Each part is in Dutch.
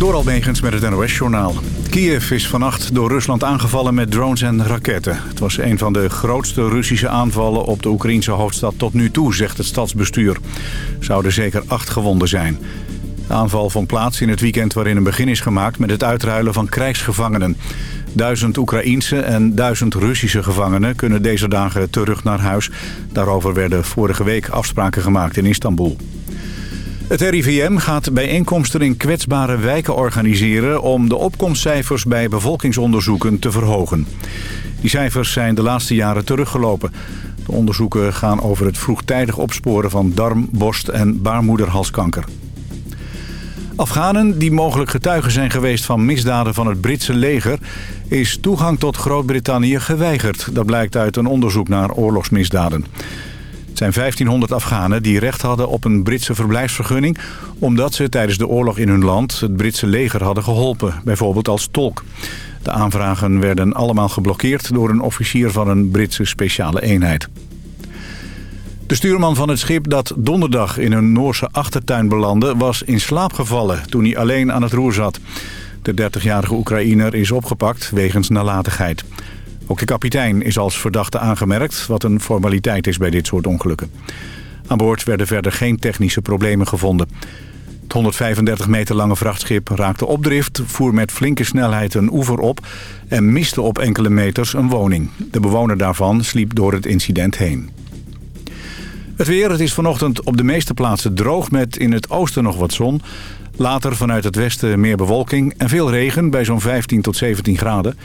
Door Almegens met het NOS-journaal. Kiev is vannacht door Rusland aangevallen met drones en raketten. Het was een van de grootste Russische aanvallen op de Oekraïnse hoofdstad tot nu toe, zegt het stadsbestuur. Zouden zeker acht gewonden zijn. De aanval vond plaats in het weekend waarin een begin is gemaakt met het uitruilen van krijgsgevangenen. Duizend Oekraïense en duizend Russische gevangenen kunnen deze dagen terug naar huis. Daarover werden vorige week afspraken gemaakt in Istanbul. Het RIVM gaat bijeenkomsten in kwetsbare wijken organiseren... om de opkomstcijfers bij bevolkingsonderzoeken te verhogen. Die cijfers zijn de laatste jaren teruggelopen. De onderzoeken gaan over het vroegtijdig opsporen van darm, borst en baarmoederhalskanker. Afghanen die mogelijk getuigen zijn geweest van misdaden van het Britse leger... is toegang tot Groot-Brittannië geweigerd. Dat blijkt uit een onderzoek naar oorlogsmisdaden. Het zijn 1500 Afghanen die recht hadden op een Britse verblijfsvergunning... omdat ze tijdens de oorlog in hun land het Britse leger hadden geholpen. Bijvoorbeeld als tolk. De aanvragen werden allemaal geblokkeerd door een officier van een Britse speciale eenheid. De stuurman van het schip dat donderdag in een Noorse achtertuin belandde... was in slaap gevallen toen hij alleen aan het roer zat. De 30-jarige Oekraïner is opgepakt wegens nalatigheid. Ook de kapitein is als verdachte aangemerkt... wat een formaliteit is bij dit soort ongelukken. Aan boord werden verder geen technische problemen gevonden. Het 135 meter lange vrachtschip raakte opdrift... voer met flinke snelheid een oever op... en miste op enkele meters een woning. De bewoner daarvan sliep door het incident heen. Het weer, het is vanochtend op de meeste plaatsen droog met in het oosten nog wat zon. Later vanuit het westen meer bewolking en veel regen bij zo'n 15 tot 17 graden.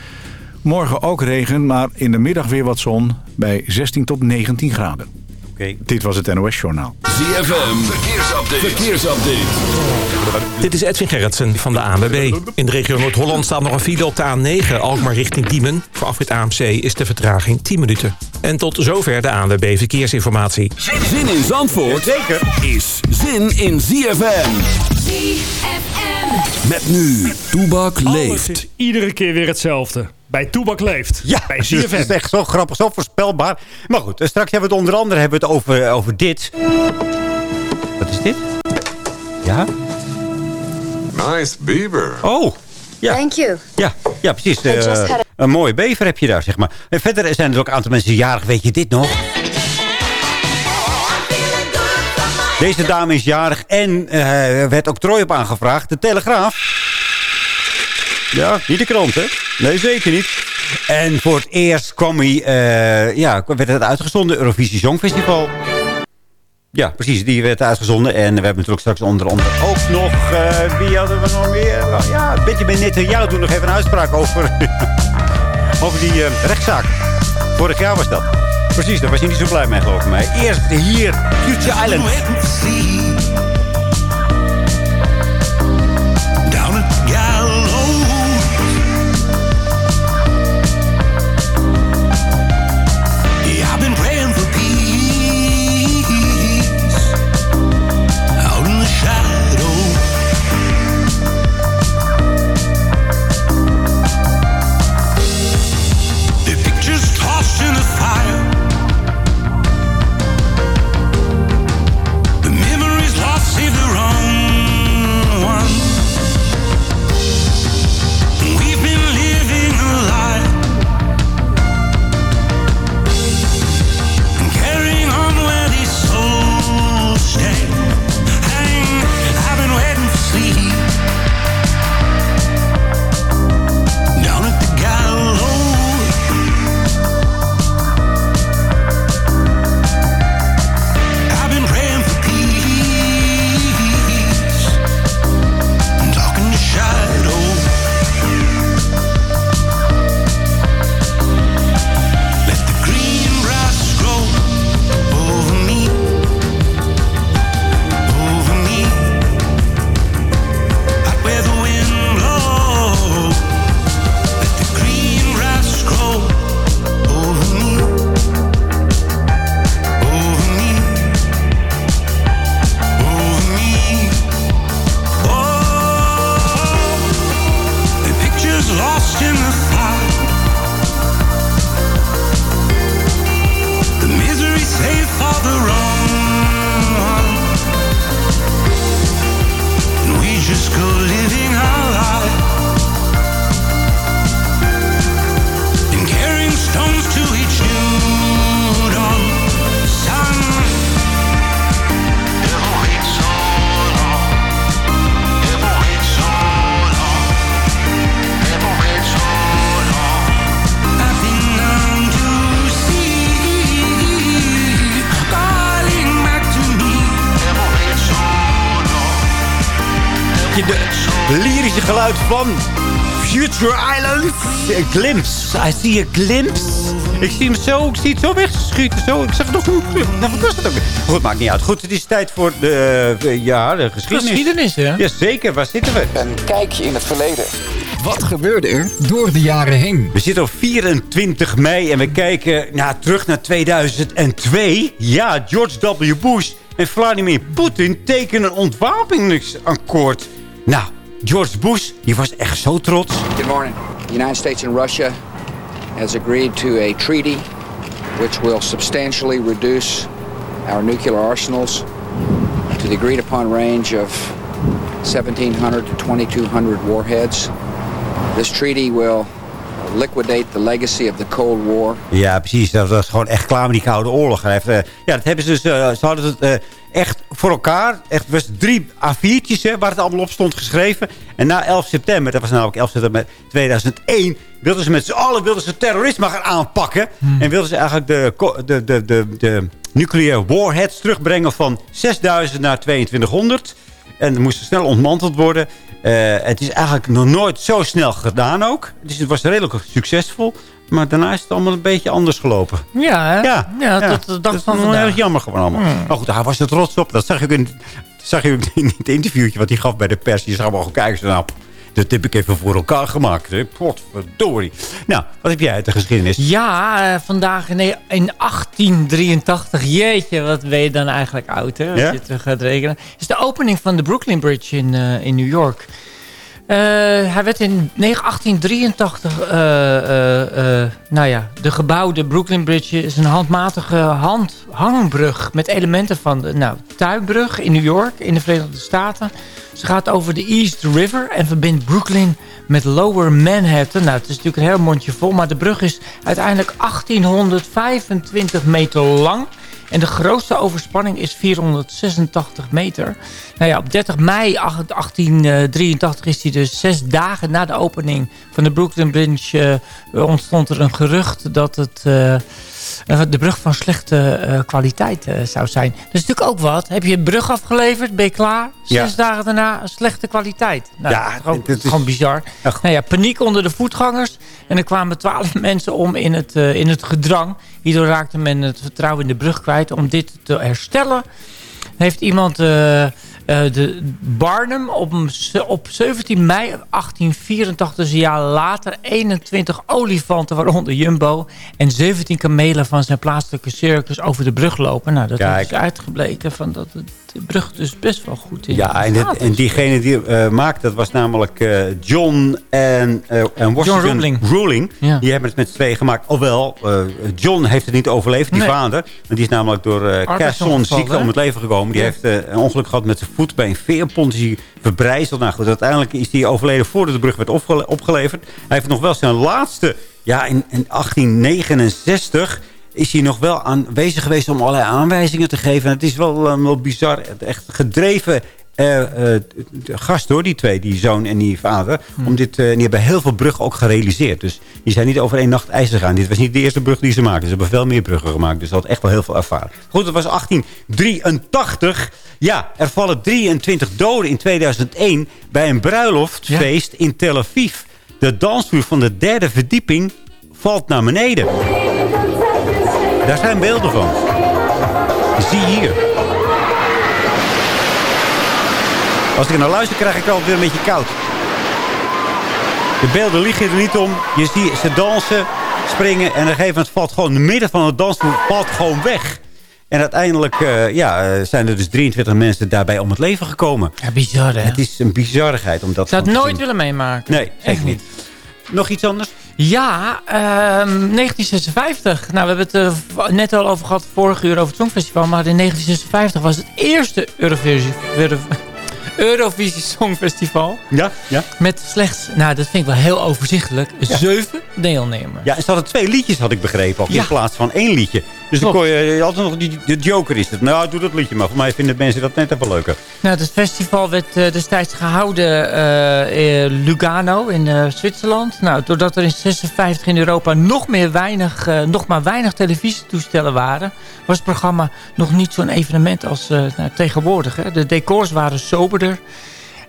Morgen ook regen, maar in de middag weer wat zon bij 16 tot 19 graden. Oké. Dit was het NOS Journaal. ZFM, verkeersupdate. verkeersupdate. Dit is Edwin Gerritsen van de ANWB. In de regio Noord-Holland staat nog een file op de A9, Alkmaar richting Diemen. Voor afrit AMC is de vertraging 10 minuten. En tot zover de ANWB Verkeersinformatie. Zin in Zandvoort Zeker. is zin in ZFM. ZFM. Met nu, Toebak Alles leeft. is iedere keer weer hetzelfde. Bij Toebak Leeft. Ja, bij dat ZFM. is echt zo grappig, zo voorspelbaar. Maar goed, eh, straks hebben we het onder andere hebben we het over, over dit. Wat is dit? Ja? Nice beaver. Oh, ja. Thank you. Ja, ja precies. Eh, een mooie bever heb je daar, zeg maar. En verder zijn er ook een aantal mensen jarig. Weet je dit nog? Deze dame is jarig en eh, er werd octrooi op aangevraagd. De Telegraaf. Ja, niet de krant, hè? Nee, zeker niet. En voor het eerst kwam hij, eh, ja, werd het uitgezonden, Eurovisie Songfestival. Ja, precies, die werd uitgezonden. En we hebben natuurlijk straks onder andere ook nog... eh, wie hadden we nog meer? Nou, Ja, Benjamin Netanyahu doet nog even een uitspraak over, over die eh, rechtszaak. Vorig jaar was dat. Precies, daar was hij niet zo blij mee, geloof ik mij. Eerst hier, Future Island. Van Future Island. A glimpse. I see a glimpse. Ik zie hem zo, ik zie het zo wegschieten. Zo, ik zeg nog, nou, wat was het ook? Goed, maakt niet uit. Goed, het is tijd voor de, eh, ja, de geschiedenis. Geschiedenis, hè? Jazeker, waar zitten we? Een kijkje in het verleden. Wat gebeurde er door de jaren heen? We zitten op 24 mei en we kijken nou, terug naar 2002. Ja, George W. Bush en Vladimir Poetin tekenen een ontwapeningsakkoord. Nou, George Bush, die was echt zo trots. Good morning. The United States and Russia has agreed to a treaty which will substantially reduce our nuclear arsenals to the agreed upon range of 1700 to 2200 warheads. This treaty will liquidate the legacy of the Cold War. Ja, precies. Dat was gewoon echt klaar met die Koude Oorlog. Eh, ja, dat hebben ze dus... eh, ze hadden het eh, echt voor elkaar. Echt, was drie A4'tjes hè, waar het allemaal op stond geschreven. En na 11 september, dat was namelijk 11 september 2001... wilden ze met z'n allen wilden ze terrorisme gaan aanpakken. En wilden ze eigenlijk de, de, de, de, de nuclear warheads terugbrengen van 6000 naar 2200... En het moest snel ontmanteld worden. Eh, het is eigenlijk nog nooit zo snel gedaan ook. Dus het was redelijk succesveel. Maar daarna is het allemaal een beetje anders gelopen. Ja, hè? Ja, ja, tot de dag dat is van wel vandaag. heel jammer gewoon allemaal. Maar goed, hij was er trots op. Dat zag je ook in, zag je in het interviewtje wat hij gaf bij de pers. Je zag gewoon kijken. Zo, nou, dat heb ik even voor elkaar gemaakt. hè. Potverdorie. Nou, wat heb jij uit de geschiedenis? Ja, eh, vandaag in, in 1883. Jeetje, wat ben je dan eigenlijk oud, hè? Als Ja? je terug gaat rekenen. is de opening van de Brooklyn Bridge in, eh, in New York. Eh, hij werd in 1883, eh, eh, nou ja, de gebouwde Brooklyn Bridge is een handmatige hand, hangbrug met elementen van de nou, tuibrug in New York in de Verenigde Staten. Ze gaat over de East River en verbindt Brooklyn met Lower Manhattan. Nou, het is natuurlijk een heel mondje vol, maar de brug is uiteindelijk 1825 meter lang. En de grootste overspanning is 486 meter. Nou ja, op 30 mei 1883 is hij dus zes dagen na de opening van de Brooklyn Bridge... eh, ontstond er een gerucht dat het... eh, de brug van slechte eh, kwaliteit eh, zou zijn. Dat is natuurlijk ook wat. Heb je een brug afgeleverd, ben je klaar? Zes Ja. dagen daarna slechte kwaliteit. Nou, Ja, dat is gewoon, is- gewoon bizar. Nou ja, paniek onder de voetgangers. En er kwamen twaalf mensen om in het, in het gedrang. Hierdoor raakte men het vertrouwen in de brug kwijt. Om dit te herstellen heeft iemand... eh, de Barnum op, op 17 mei 1884, dus een jaar later, 21 olifanten, waaronder Jumbo, en 17 kamelen van zijn plaatselijke circus over de brug lopen. Nou, dat Kijk. is uitgebleken van dat het- brug dus best wel goed in Ja, en, dit- diegene die eh maakte, dat was namelijk eh, John en, eh, en Washington Roebling. Ja. Die hebben het met z'n tweeën gemaakt. Alhoewel, John heeft het niet overleefd, die Nee. vader. Want die is namelijk door uh, ziekte hè? om het leven gekomen. Die Ja. heeft een ongeluk gehad met zijn voet bij een veerpont. Is hij verbrijzeld. Nou goed, uiteindelijk is hij overleden voordat de brug werd opgele- opgeleverd. Hij heeft nog wel zijn laatste, ja, in, in 1869 is hij nog wel aanwezig geweest om allerlei aanwijzingen te geven. En het is wel, eh, wel bizar. Echt gedreven eh, eh, gast hoor, die twee, die zoon en die vader. Om dit, die hebben heel veel bruggen ook gerealiseerd. Dus die zijn niet over één nacht ijs gegaan. Dit was niet de eerste brug die ze maakten. Ze hebben veel meer bruggen gemaakt. Dus dat had echt wel heel veel ervaring. Goed, het was 1883. Ja, er vallen 23 doden in 2001 bij een bruiloftfeest in Tel Aviv. De dansvloer van de derde verdieping valt naar beneden. Daar zijn beelden van. Zie hier. Als ik naar luister, krijg ik altijd weer een beetje koud. De beelden liegen er niet om. Je ziet ze dansen, springen. En op een gegeven moment valt gewoon in het midden van het dansvloer valt gewoon weg. En uiteindelijk eh, ja, eh, zijn er dus 23 mensen daarbij om het leven gekomen. Ja, bizar hè? Het is een bizarrigheid om dat zou het nooit willen meemaken. Nee, zeker niet. Nog iets anders? Ja, ehm, 1956. Nou, we hebben het v- net al over gehad vorige uur over het Songfestival. Maar in 1956 was het eerste Eurovisie, Euro- Eurovisie Songfestival. Ja, ja. Met slechts, nou dat vind ik wel heel overzichtelijk, zeven deelnemers. Ja, en ze hadden twee liedjes, had ik begrepen. Ja. in plaats van één liedje. Dus dan kon je altijd nog die, de Joker is het. Nou, doe dat liedje maar. Voor mij vinden mensen dat net even leuker. Nou, het festival werd eh, destijds gehouden eh, in Lugano in eh, Zwitserland. Nou, doordat er in 56 in Europa nog, meer weinig, nog maar weinig televisietoestellen waren... was het programma nog niet zo'n evenement als nou, tegenwoordig. Hè. De decors waren soberder.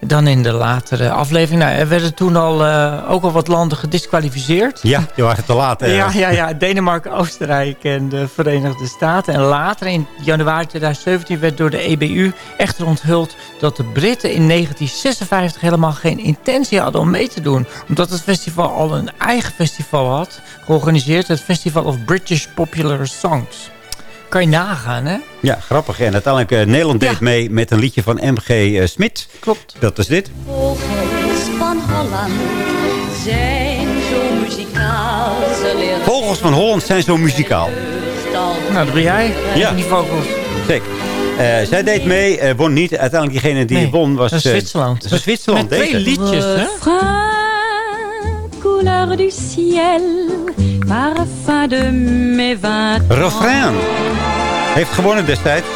Dan in de latere aflevering. Nou, er werden toen al eh, ook al wat landen gedisqualificeerd. Ja, die waren te laat. hè? Ja, ja, ja. Denemarken, Oostenrijk en de Verenigde Staten. En later, in januari 2017, werd door de EBU echter onthuld... dat de Britten in 1956 helemaal geen intentie hadden om mee te doen. Omdat het festival al een eigen festival had georganiseerd. Het Festival of British Popular Songs. Kan je nagaan, hè? Ja, grappig. En uiteindelijk, eh, Nederland deed Ja. mee met een liedje van MG eh, Smit. Klopt. Dat is dit. Vogels van Holland zijn zo muzikaal. Vogels van Holland zijn zo muzikaal. Nou, dat ben jij. Ja. Die vogels. Zeker. Eh, zij deed mee, eh, won niet. Uiteindelijk diegene die Nee, won was... eh, Zwitserland. Zwitserland, Met twee liedjes, hè? Refrain, couleur du ciel, parfum de mes vingt Refrain. Heeft gewonnen destijds.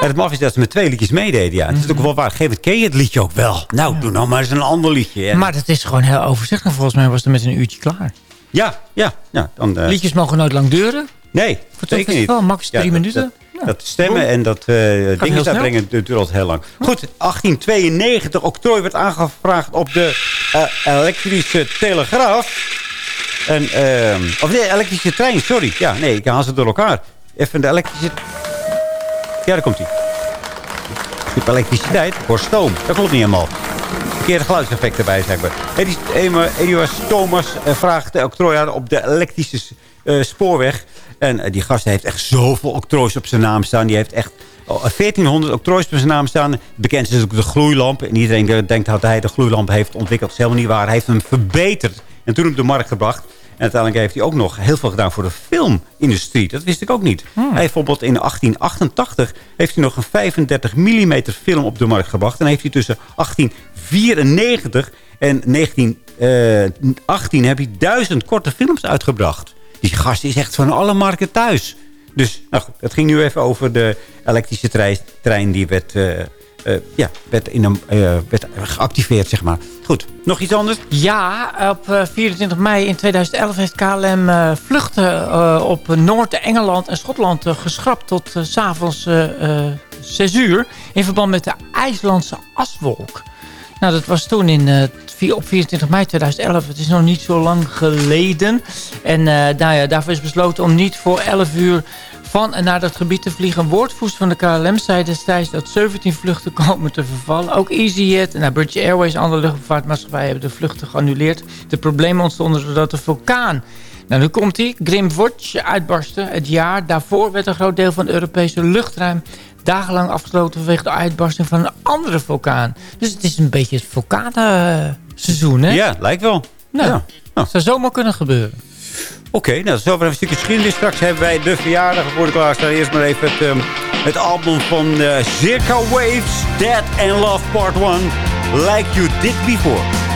En het maf is dat ze met twee liedjes meededen. Ja. Het is ook wel waar. Geef het, ken je het liedje ook wel? Nou, doe nou maar eens een ander liedje. hè. Maar het is gewoon heel overzichtelijk. Volgens mij was het met een uurtje klaar. Ja, ja. ja dan, eh, Liedjes mogen nooit lang duren. nee, Voor zeker niet. max drie dat- minuten. Dat, Dat stemmen en dat eh dingen uitbrengen dat duurt altijd heel lang. Goed, 1892. Octrooi werd aangevraagd op de eh, elektrische telegraaf. En, ehm, of nee, elektrische trein, sorry. Ja, nee, ik haal ze door elkaar. Even de elektrische... Ja, daar komt hij. Hebt elektriciteit, voor stoom. Dat klopt niet helemaal. Verkeerde geluidseffecten erbij, zeg maar. Eduard Thomas eh, vraagt de octrooi aan op de elektrische eh, spoorweg. En eh, die gast heeft echt zoveel octroois op zijn naam staan. Die heeft echt oh, 1400 octroois op zijn naam staan. Bekend is ook de gloeilamp. En iedereen denkt dat hij de gloeilamp heeft ontwikkeld. Dat is helemaal niet waar. Hij heeft hem verbeterd. En toen op de markt gebracht. En uiteindelijk heeft hij ook nog heel veel gedaan voor de filmindustrie. Dat wist ik ook niet. Hij heeft bijvoorbeeld in 1888 heeft hij nog een 35 mm film op de markt gebracht. En heeft hij tussen 1894 en 1918 heb hij duizend korte films uitgebracht. Die gast is echt van alle marken thuis. Dus nou goed, het ging nu even over de elektrische trein, die werd, eh, eh, ja, werd, in een, eh, werd geactiveerd, zeg maar. Goed, nog iets anders? Ja, op eh, 24 mei in 2011 heeft KLM vluchten op Noord-Engeland en Schotland geschrapt tot s s'avonds eh 6 uur. In verband met de IJslandse aswolk. Nou, dat was toen in, op 24 mei 2011. Het is nog niet zo lang geleden. En eh, nou ja, daarvoor is besloten om niet voor 11 uur van en naar dat gebied te vliegen. Een woordvoerster van de KLM zei destijds dat 17 vluchten komen te vervallen. Ook EasyJet en nou, Airways en andere luchtvaartmaatschappijen hebben de vluchten geannuleerd. De problemen ontstonden doordat de vulkaan... Nou, nu komt hij. Grimwotch uitbarstte. Het jaar daarvoor werd een groot deel van het Europese luchtruim dagenlang afgesloten vanwege de uitbarsting van een andere vulkaan. Dus het is een beetje het vulkanenseizoen, hè? Ja, lijkt wel. Nou, Ja. Nou. zou zomaar kunnen gebeuren. Oké, nou, dat is over een stukje geschiedenis. Straks hebben wij de verjaardag voor de klaarstaan. Eerst maar even het, ehm, het album van uh, Zirka Waves, Dead and Love Part 1. Like You Did Before.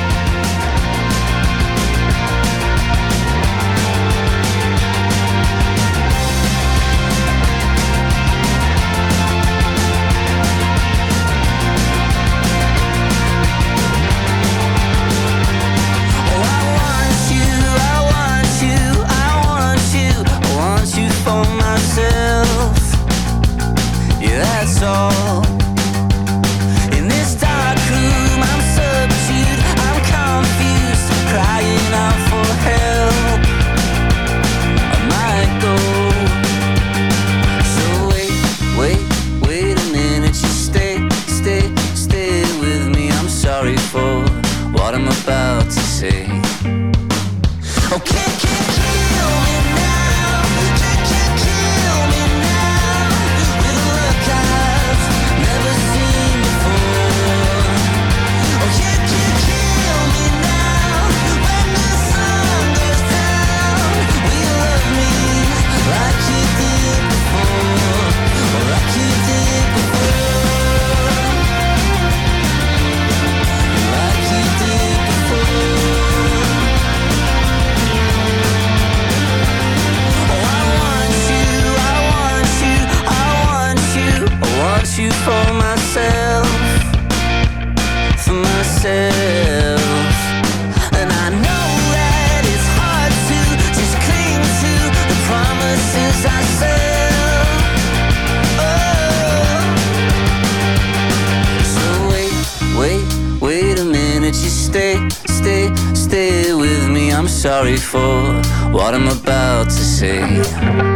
Sorry for what I'm about to say.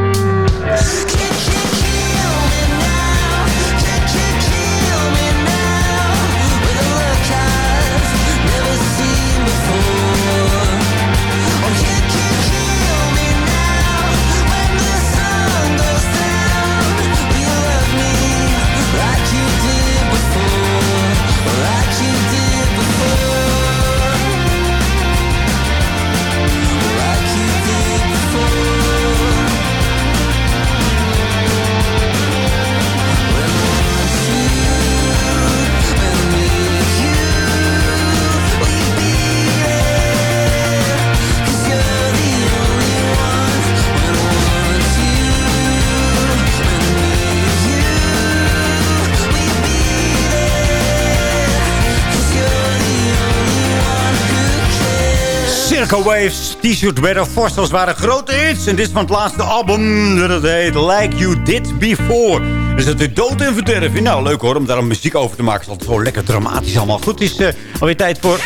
Waves, T-shirt Weather Fossils waren grote hits. En dit is van het laatste album. Dat heet Like You Did Before. Dus dat is dood en verderf. Nou, leuk hoor, om daar een muziek over te maken. Het is altijd zo lekker dramatisch allemaal. Goed, het is eh, alweer tijd voor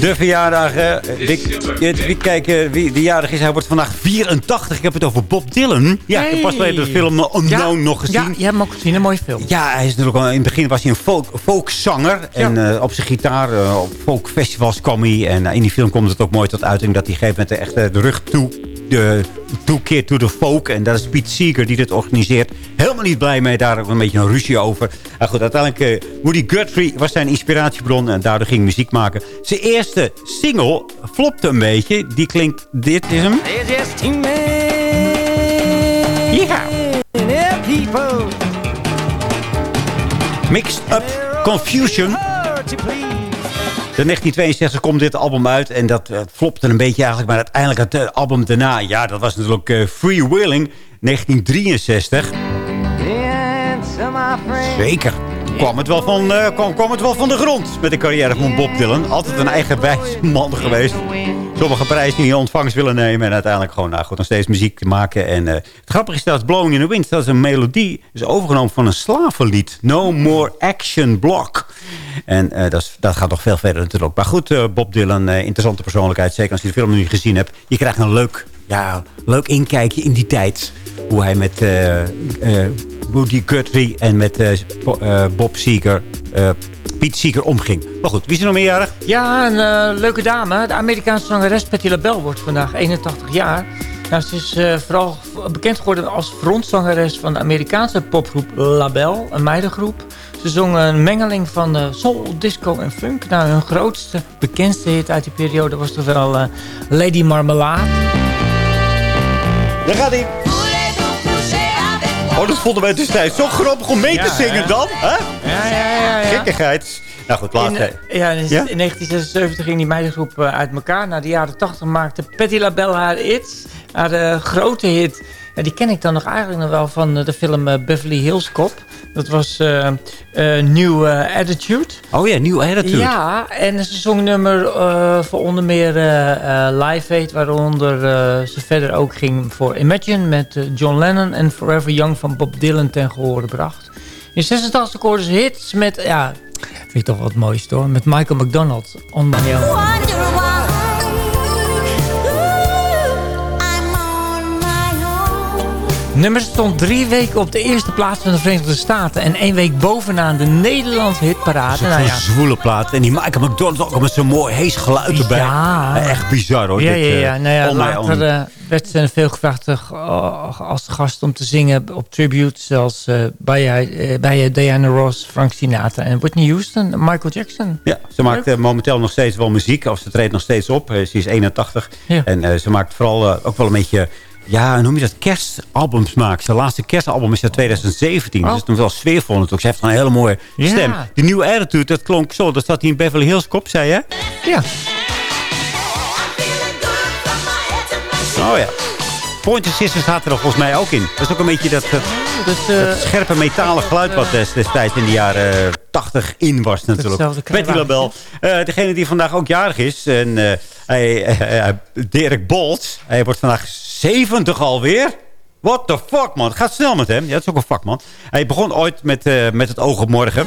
de verjaardagen. Wie, wie, kijken wie de jarig is. Hij wordt vandaag 84. Ik heb het over Bob Dylan. Ja, ik heb pas geleden de film eh, Unknown nog gezien. Ja, je hebt hem ook gezien. Een mooie film. Ja, hij is natuurlijk al, in het begin was hij een folk, folkzanger. En eh, op zijn gitaar, eh, op folkfestivals kwam hij. En eh, in die film komt het ook mooi tot uiting dat hij op een gegeven moment echt eh, de rug toe, de, toekeert to de folk. En dat is Piet Seeger die dit organiseert. Helemaal niet blij mee, daar ook een beetje een ruzie over. Maar goed, uiteindelijk, eh, Woody Guthrie was zijn inspiratiebron. En daardoor ging muziek maken. Zijn eerste single flopte een beetje. Die klinkt, dit is hem. Ja. Mixed Up Confusion. In 1962 komt dit album uit en dat flopte een beetje eigenlijk. Maar uiteindelijk het album daarna, ja, dat was natuurlijk eh, Free Willing, 1963. Zeker. Kwam het, wel van, eh, kwam, het wel van de grond met de carrière van Bob Dylan. Altijd een eigenwijs man geweest. Sommige prijzen in ontvangst willen nemen. En uiteindelijk gewoon nou, goed, nog steeds muziek maken. En, eh, het grappige is dat Blowing in the Wind, dat is een melodie. is overgenomen van een slavenlied. No More Action Block. En eh, dat, dat gaat nog veel verder natuurlijk. Maar goed, Bob Dylan, interessante persoonlijkheid. Zeker als je de film nu gezien hebt. Je krijgt een leuk, ja, leuk inkijkje in die tijd. Hoe hij met Woody Guthrie en met eh, eh, Bob Seeger, eh, Piet Seeger omging. Maar goed, wie is er nog meerjarig? Ja, een leuke dame. De Amerikaanse zangeres Patti LaBelle wordt vandaag 81 jaar. Nou, ze is eh, vooral bekend geworden als frontzangeres van de Amerikaanse popgroep LaBelle, een meidengroep. Ze zong een mengeling van eh, soul, disco en funk. Nou, hun grootste, bekendste hit uit die periode was toch wel Lady Marmalade. Daar gaat hij. Oh, dat vonden wij destijds zo grappig om mee Ja, te zingen dan. Hè? Ja, ja, ja. ja. Gekkigheid. Nou goed, In, laat. eh, ja, in, Ja? in 1976 ging die meidengroep eh, uit elkaar. Na de jaren 80 maakte Patti LaBelle haar hits. Haar eh, grote hit. Ja, die ken ik dan nog eigenlijk nog wel van de film Beverly Hills Cop. Dat was eh eh, New eh, Attitude. Oh ja, nieuw attitude. Ja, en ze zong nummer eh, voor onder meer Live Aid. Waaronder ze verder ook ging voor Imagine met John Lennon en Forever Young van Bob Dylan ten gehore bracht. In 86 scoorde ze hits met, ja, vind ik toch wel het mooiste hoor, met Michael McDonald, On My Own. Nummer stond drie weken op de eerste plaats van de Verenigde Staten. En één week bovenaan de Nederlandse hitparade. Zo'n Nou ja, zwoele plaat. En die Michael McDonald ook met zo'n mooi hees geluid erbij. Ja. Echt bizar hoor. Ja, dit, ja, eh, ja. Nou ja later eh, werd ze veel gevraagd eh, als gast om te zingen op tribute. Zoals eh, bij, eh, bij Diana Ross, Frank Sinatra en Whitney Houston Michael Jackson. Ja, ze maakt eh, momenteel nog steeds wel muziek. Of ze treedt nog steeds op. Eh, ze is 81. Ja. En eh, ze maakt vooral eh, ook wel een beetje... Ja, hoe noem je dat? Kerstalbums maakt. Zijn laatste kerstalbum is uit 2017. Dus Oh. het is nog wel sfeervol natuurlijk. Ze heeft een hele mooie Ja. stem. Die nieuwe attitude, dat klonk zo. Dat staat hier in Beverly Hills Cop, zei je? Ja. Oh ja. Pointer Sisters staat er volgens mij ook in. Dat is ook een beetje dat, dat, eh, dat scherpe metalen geluid wat des- destijds in de jaren 80 in was natuurlijk. Betty. LaBelle. Eh, degene die vandaag ook jarig is. En, eh, hij, Dirk Bolt. Hij wordt vandaag 70 alweer. What the fuck, man. Het gaat snel met hem. Ja, dat is ook een vakman. Hij begon ooit met, met het oog op morgen.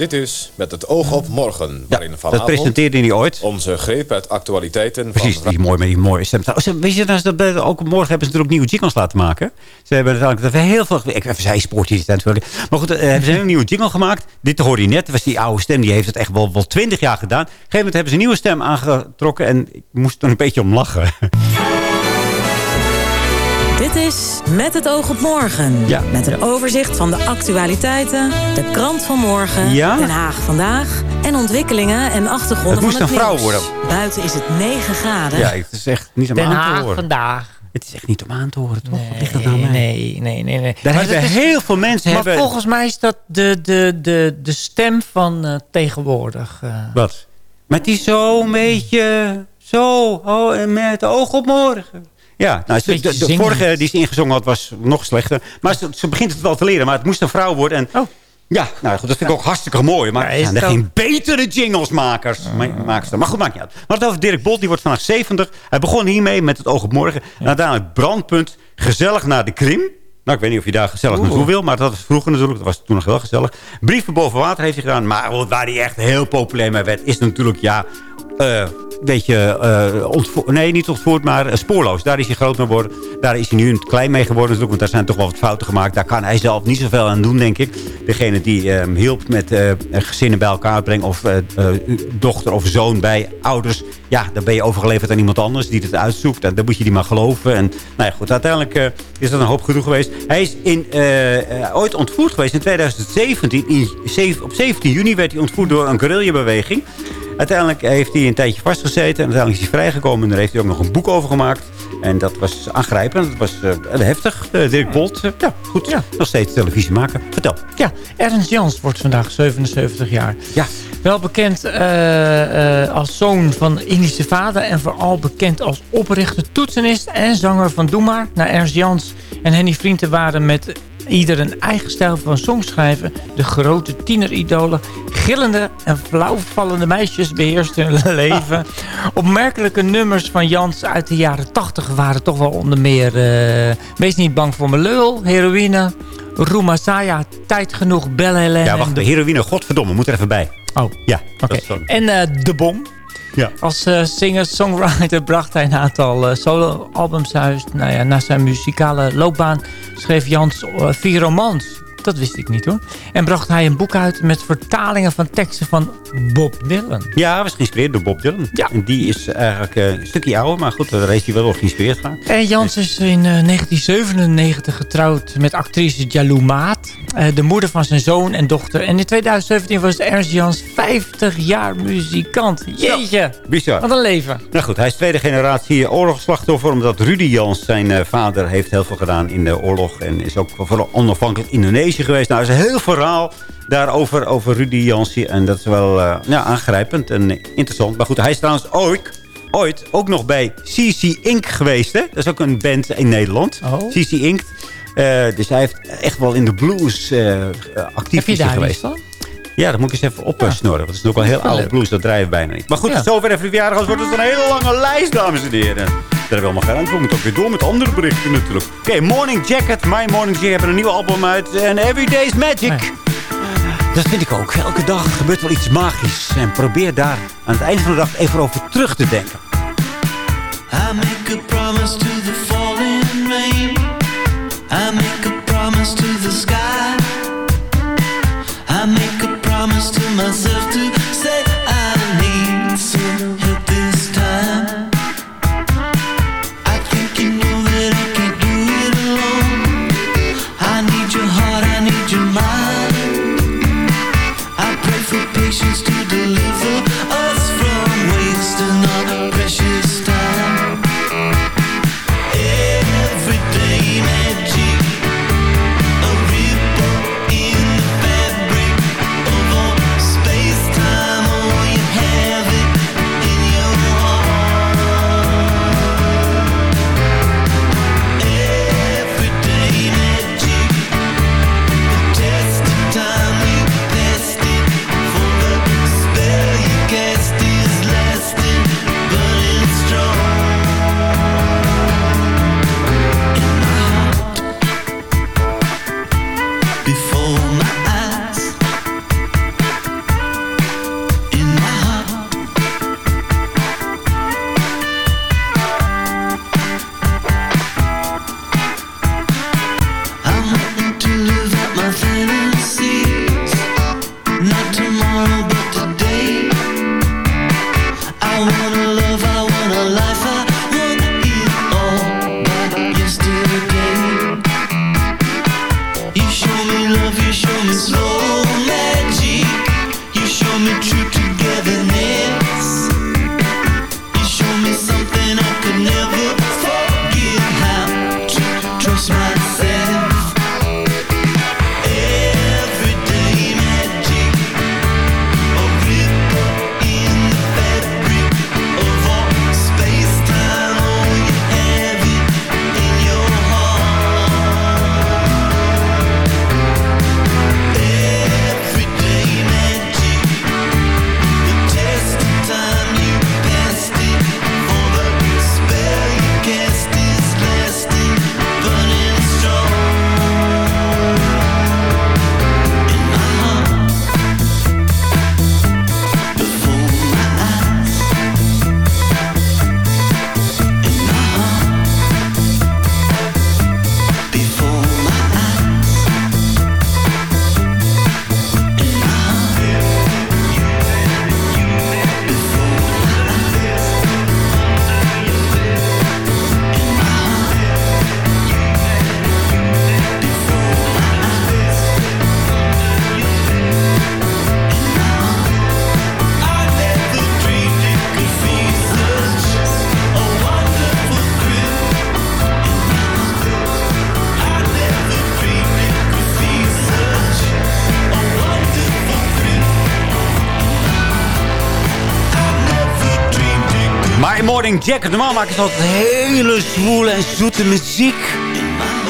Dit is Met het oog op morgen. Waarin vanavond dat presenteerde hij ooit. onze greep uit actualiteiten Precies, van... die mooi met die mooie stem. Oh, Weet je, dat, bij- ook morgen hebben ze natuurlijk nieuwe jingles laten maken. Ze hebben natuurlijk dat heel veel... Ik even zei sportjes natuurlijk. Maar goed, eh, hebben ze een nieuwe jingle gemaakt. Dit hoorde je net. Dat was die oude stem. Die heeft het echt wel, wel 20 jaar gedaan. Op een gegeven moment hebben ze een nieuwe stem aangetrokken. En ik moest er een beetje om lachen. Dit is Met het oog op morgen. Ja, Met een ja. overzicht van de actualiteiten, de krant van morgen, Ja? Den Haag vandaag en ontwikkelingen en achtergronden Het moest van het een vrouw nieuws. worden. Buiten is het 9 graden. Ja, het is echt niet om Den aan te Haag horen. vandaag. Het is echt niet om aan te horen, toch? Wat ligt dat nou mee? Nee, nee, nee. nee. Daar Maar hebben is- heel veel mensen... Maar hebben... volgens mij is dat de, de, de, de stem van eh, tegenwoordig. eh. Wat? Met die zo'n beetje... Zo, oh, en met oog op morgen. Ja, nou, ze- de, vorige die ze ingezongen had was nog slechter. Maar ze, ze begint het wel te leren. Maar het moest een vrouw worden. En, Oh. Ja, nou goed, dat vind ik ook hartstikke mooi. Maar Ja, er zijn er geen betere jinglesmakers. Ma- makers. Maar goed, maakt niet uit. Maar het over Dirk Bolt, die wordt vandaag 70. Hij begon hiermee met het oog op morgen. En uiteindelijk brandpunt, gezellig naar de Krim. Nou, ik weet niet of je daar gezellig naartoe wil. Maar dat was vroeger natuurlijk. Dat was toen nog wel gezellig. Brieven boven water heeft hij gedaan. Maar waar hij echt heel populair mee werd, is natuurlijk, ja... eh weet je, eh, ontvo- nee, niet ontvoerd, maar eh, spoorloos. Daar is hij groot mee geworden. Daar is hij nu een klein mee geworden want daar zijn toch wel wat fouten gemaakt. Daar kan hij zelf niet zoveel aan doen, denk ik. Degene die hem hielp met eh, gezinnen bij elkaar brengen... of dochter of zoon bij ouders... ja, dan ben je overgeleverd aan iemand anders die het uitzoekt. En dan moet je die maar geloven. En nou ja, goed, uiteindelijk is dat een hoop gedoe geweest. Hij is in, ooit ontvoerd geweest in 2017. In, zeven- op 17 juni werd hij ontvoerd door een guerrillabeweging. Uiteindelijk heeft hij een tijdje vastgezeten. En uiteindelijk is hij vrijgekomen. En daar heeft hij ook nog een boek over gemaakt. En dat was aangrijpend. Dat was eh, heftig. Eh, Dirk Bolt, eh, ja, goed. Nog steeds televisie maken. Vertel. Ja, Ernst Jans wordt vandaag 77 jaar. Ja. Wel bekend eh, eh, als zoon van Indische vader... en vooral bekend als oprichter, toetsenist en zanger van Doe Maar. Nou, Ernst Jans en Henny Vrienden waren met ieder een eigen stijl van songschrijven. De grote tieneridolen, gillende en flauwvallende meisjes beheersten hun leven. Opmerkelijke nummers van Jans uit de jaren 80 waren toch wel onder meer... eh, Wees niet bang voor mijn lul, heroïne... Rumasaya, tijd genoeg, Bel Helen. Ja, wacht. de- heroïne, godverdomme. Moet er even bij. Oh, Ja, oké. En eh, De Bom. Ja. Als eh, singer-songwriter bracht hij een aantal eh, solo-albums uit. Nou ja, na zijn muzikale loopbaan schreef Jans eh, vier romans. Dat wist ik niet hoor. En bracht hij een boek uit met vertalingen van teksten van Bob Dylan. Ja, was geïnspireerd door Bob Dylan. Ja. En die is eigenlijk eh, een stukje ouder. Maar goed, daar is hij wel door geïnspireerd geraakt. En Jans is in eh, 1997 getrouwd met actrice Jalou Maat. eh, de moeder van zijn zoon en dochter. En in 2017 was Ernst Jans 50 jaar muzikant. Jeetje, Bizar. wat een leven. Nou goed, hij is tweede generatie oorlogsslachtoffer... omdat Rudy Jans, zijn eh, vader, heeft heel veel gedaan in de oorlog... en is ook vooral onafhankelijk Indonesië geweest. Nou, er is een heel verhaal daarover over Rudy Jans. En dat is wel eh, ja, aangrijpend en interessant. Maar goed, hij is trouwens ooit, ooit ook nog bij CC Inc. geweest. Hè? Dat is ook een band in Nederland. Oh. CC Inc. Eh, dus hij heeft echt wel in de blues eh actief Heb je is hij daar geweest. Ja, dat moet ik eens even opsnorren. Want het is ook wel heel oude blues. Dat we bijna niet. Maar goed, Ja. zover even de verjaardag. Wordt het een hele lange lijst, dames en heren. Daar hebben we helemaal geen. We moeten ook weer door met andere berichten natuurlijk. Oké, Morning Jacket. My Morning Jacket hebben een nieuw album uit. En Everyday's Magic. Dat vind ik ook. Elke dag gebeurt wel iets magisch. En probeer daar aan het einde van de dag even over terug te denken. I make a promise to the falling rain. I make a promise to the sky. Promise Jacket. Normaal maken ze altijd hele zwoele en zoete muziek.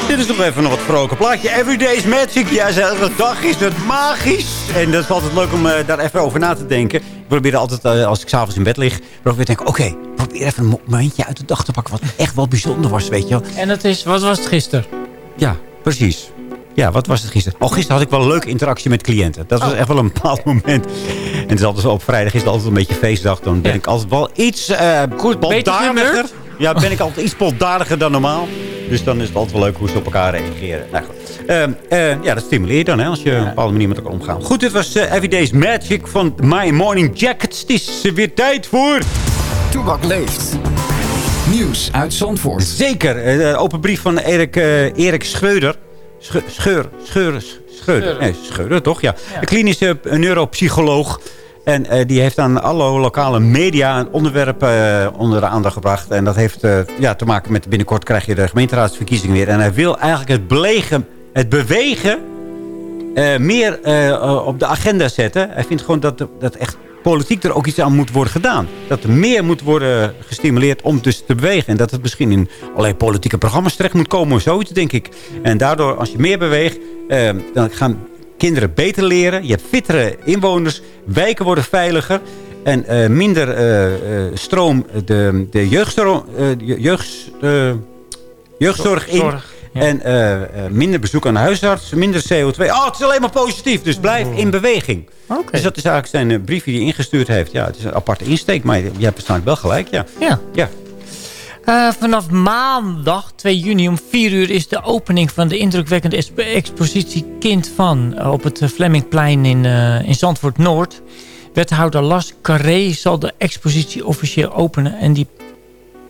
Dit is nog even een wat vrolijker plaatje. Everyday's Magic. Ja, elke dag is het magisch. En dat is altijd leuk om eh, daar even over na te denken. Ik probeer altijd, eh, als ik s'avonds in bed lig... probeer te denken, oké, probeer even een momentje uit de dag te pakken... wat echt wel bijzonder was, weet je wel. En dat is, wat was het gisteren? Ja, precies. Ja, wat was het gisteren? Oh, gisteren had ik wel een leuke interactie met cliënten. Dat was echt wel een bepaald moment. En het is altijd zo op vrijdag is het altijd een beetje feestdag. Dan ben ik altijd wel iets uh, Goed, beter? Ja, ben ik altijd iets baldaadiger dan normaal. Dus dan is het altijd wel leuk hoe ze op elkaar reageren. Nou goed. Ehm, eh, ja, dat stimuleer je dan, hè, als je op een bepaalde manier met elkaar omgaat. Goed, dit was eh, Everyday's Magic van My Morning Jackets. Het is weer tijd voor... Toebak leeft. Nieuws uit Zandvoort. Zeker. open brief van Erik, eh, Erik Scheuder. Sche- Scheur, Scheur, Scheuder. Scheuder. Nee, Scheuder, toch? Ja. Een klinische neuropsycholoog. En eh, die heeft aan alle lokale media een onderwerp eh, onder de aandacht gebracht. En dat heeft eh, ja, te maken met binnenkort krijg je de gemeenteraadsverkiezingen weer. En hij wil eigenlijk het, belegen, het bewegen meer op de agenda zetten. Hij vindt gewoon dat, dat echt politiek er ook iets aan moet worden gedaan. Dat er meer moet worden gestimuleerd om dus te bewegen. En dat het misschien in allerlei politieke programma's terecht moet komen. of Zoiets, denk ik. En daardoor, als je meer beweegt, dan gaan kinderen beter leren. Je hebt fittere inwoners. Wijken worden veiliger. En eh, minder eh, eh, stroom de, de jeugdstroom, de jeugd, jeugdzorg in. Zorg, ja. En minder bezoek aan de huisarts, minder CO2. Oh, het is alleen maar positief, dus blijf in beweging. Dus dat is eigenlijk zijn eh, brief die hij ingestuurd heeft. Ja, het is een aparte insteek, maar je hebt waarschijnlijk wel gelijk, ja. Ja. Ja, Eh, vanaf maandag 2 juni om 4 uur is de opening van de indrukwekkende exp- expositie Kind van eh, op het eh, Flemmingplein in, in Zandvoort Noord. Wethouder Las Carré zal de expositie officieel openen en die,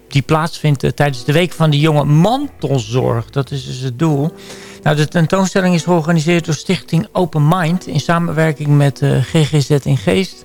die plaatsvindt tijdens de week van de jonge mantelzorg. Dat is dus het doel. Nou, de tentoonstelling is georganiseerd door Stichting Open Mind in samenwerking met GGZ in Geest.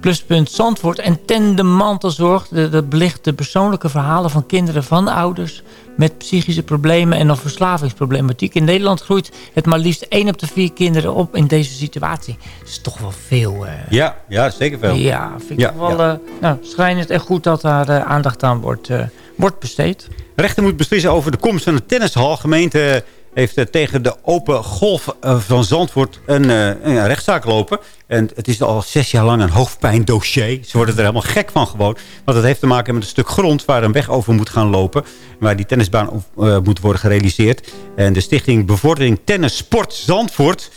Pluspunt Zandvoort en Ten de Mantelzorg. Dat belicht de persoonlijke verhalen van kinderen van ouders... met psychische problemen en of verslavingsproblematiek. In Nederland groeit het maar liefst 1 op de 4 kinderen op in deze situatie. Dat is toch wel veel. eh. ja, ja zeker wel. Ja, vind ik Ja, wel ja. eh, nou, schrijnend en goed dat daar eh, aandacht aan wordt, wordt besteed. Rechter moet beslissen over de komst van de tennishal. Gemeente heeft eh, tegen de open golf eh, van Zandvoort een, eh, een rechtszaak lopen. En het is al zes jaar lang een hoofdpijndossier. Ze worden er helemaal gek van gewoon. Want het heeft te maken met een stuk grond waar een weg over moet gaan lopen. Waar die tennisbaan op, moet worden gerealiseerd. En de stichting Bevordering Tennis Sport Zandvoort...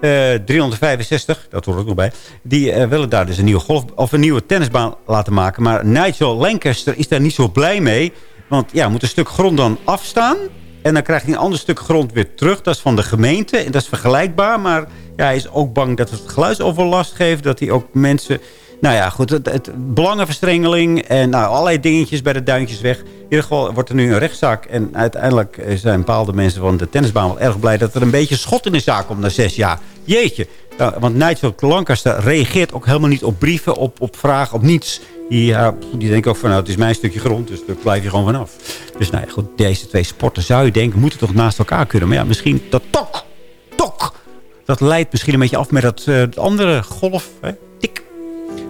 eh, 365, dat hoort ook nog bij. Die willen daar dus een nieuwe, golf, of een nieuwe tennisbaan laten maken. Maar Nigel Lancaster is daar niet zo blij mee. Want ja, moet een stuk grond dan afstaan. En dan krijgt hij een ander stuk grond weer terug. Dat is van de gemeente. En dat is vergelijkbaar. Maar ja, hij is ook bang dat het geluidsoverlast geeft. Dat hij ook mensen... Nou ja, goed. Het, belangenverstrengeling. En nou, allerlei dingetjes bij de Duintjesweg. In ieder geval wordt er nu een rechtszaak. En uiteindelijk zijn bepaalde mensen van de tennisbaan wel erg blij... dat er een beetje schot in de zaak komt na zes jaar. Jeetje. Nou, want Nigel Lancaster reageert ook helemaal niet op brieven, op, op vragen, op niets. Die, ja, die denken ook van, nou, het is mijn stukje grond, dus daar blijf je gewoon vanaf. Dus nou ja, goed, deze twee sporten zou je denken, moeten toch naast elkaar kunnen. Maar ja, misschien dat tok, tok, dat leidt misschien een beetje af met dat, eh, dat andere golf, hè? tik.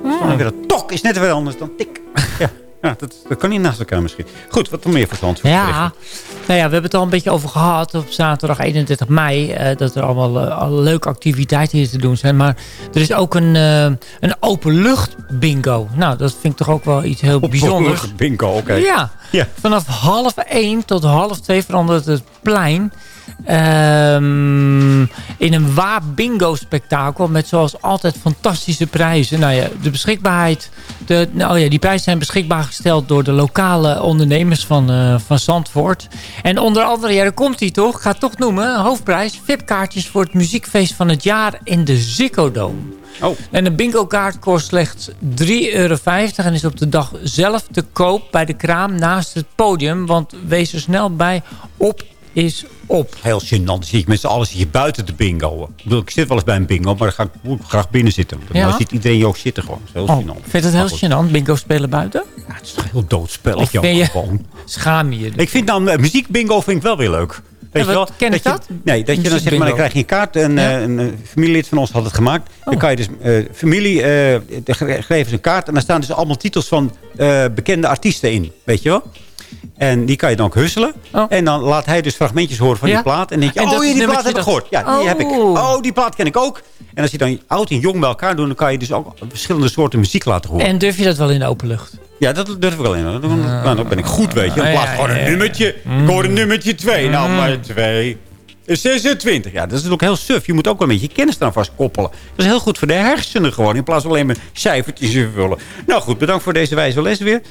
Dan weer dat tok is net weer anders dan tik. Ja, ja dat, dat kan niet naast elkaar misschien. Goed, wat er meer verstand voor Ja, nou ja, we hebben het al een beetje over gehad op zaterdag 31 mei. eh, dat er allemaal eh, leuke activiteiten hier te doen zijn. Maar er is ook een, eh, een openlucht bingo. Nou, dat vind ik toch ook wel iets heel bijzonders. Bingo, oké. Ja. Ja. vanaf half 1 tot half 2 verandert het plein. Ehm, in een waar bingo spektakel met zoals altijd fantastische prijzen. Nou ja, de beschikbaarheid. De, nou ja, die prijzen zijn beschikbaar gesteld door de lokale ondernemers van, eh, van Zandvoort. En onder andere, ja, daar komt hij toch, ga het toch noemen, hoofdprijs. VIP-kaartjes voor het muziekfeest van het jaar in de Ziggo Dome. Oh. En een bingo kaart kost slechts 3,50 euro en is op de dag zelf te koop bij de kraam naast het podium. Want wees er snel bij, op is op. Heel gênant. Dan zie ik met z'n allen zit je buiten de bingo. Ik, bedoel, ik zit wel eens bij een bingo, maar dan ga ik moet ik graag binnen zitten. Want Ja? Dan ziet iedereen je ook zitten gewoon. Dat is heel Oh, het heel gênant, bingo spelen buiten? Ja, het is toch een heel je- ook gewoon. Schaam je? Ik vind dan, eh, muziek bingo vind ik wel weer leuk. Weet En je wat- wel? ken ik je- dat? Nee, dat je dan zeg maar, dan krijg je een kaart. Een, Ja. eh, een, eh, familielid van ons had het gemaakt. Dan kan je dus familie, ze een kaart. En daar staan dus allemaal titels van bekende artiesten in. Weet je wel? En die kan je dan ook husselen. En dan laat hij dus fragmentjes horen van Ja? die plaat. En dan denk je, En oh ja, die plaat heb ik gehoord. Ja, die dat- heb ik. Oh. Oh, die plaat ken ik ook. En als je dan oud en jong bij elkaar doet... dan kan je dus ook verschillende soorten muziek laten horen. En durf je dat wel in de open lucht? Ja, dat durf ik wel in. Dan, nou, dan ben ik goed, weet je. In Ah, plaats van een nummertje. Ik hoor een nummertje 2. Nou, Mm. maar 2 is 26. Ja, dat is natuurlijk heel suf. Je moet ook wel een beetje kennis eraan vast koppelen. Dat is heel goed voor de hersenen gewoon. In plaats van alleen maar cijfertjes invullen. Nou goed, bedankt voor deze wijze les weer.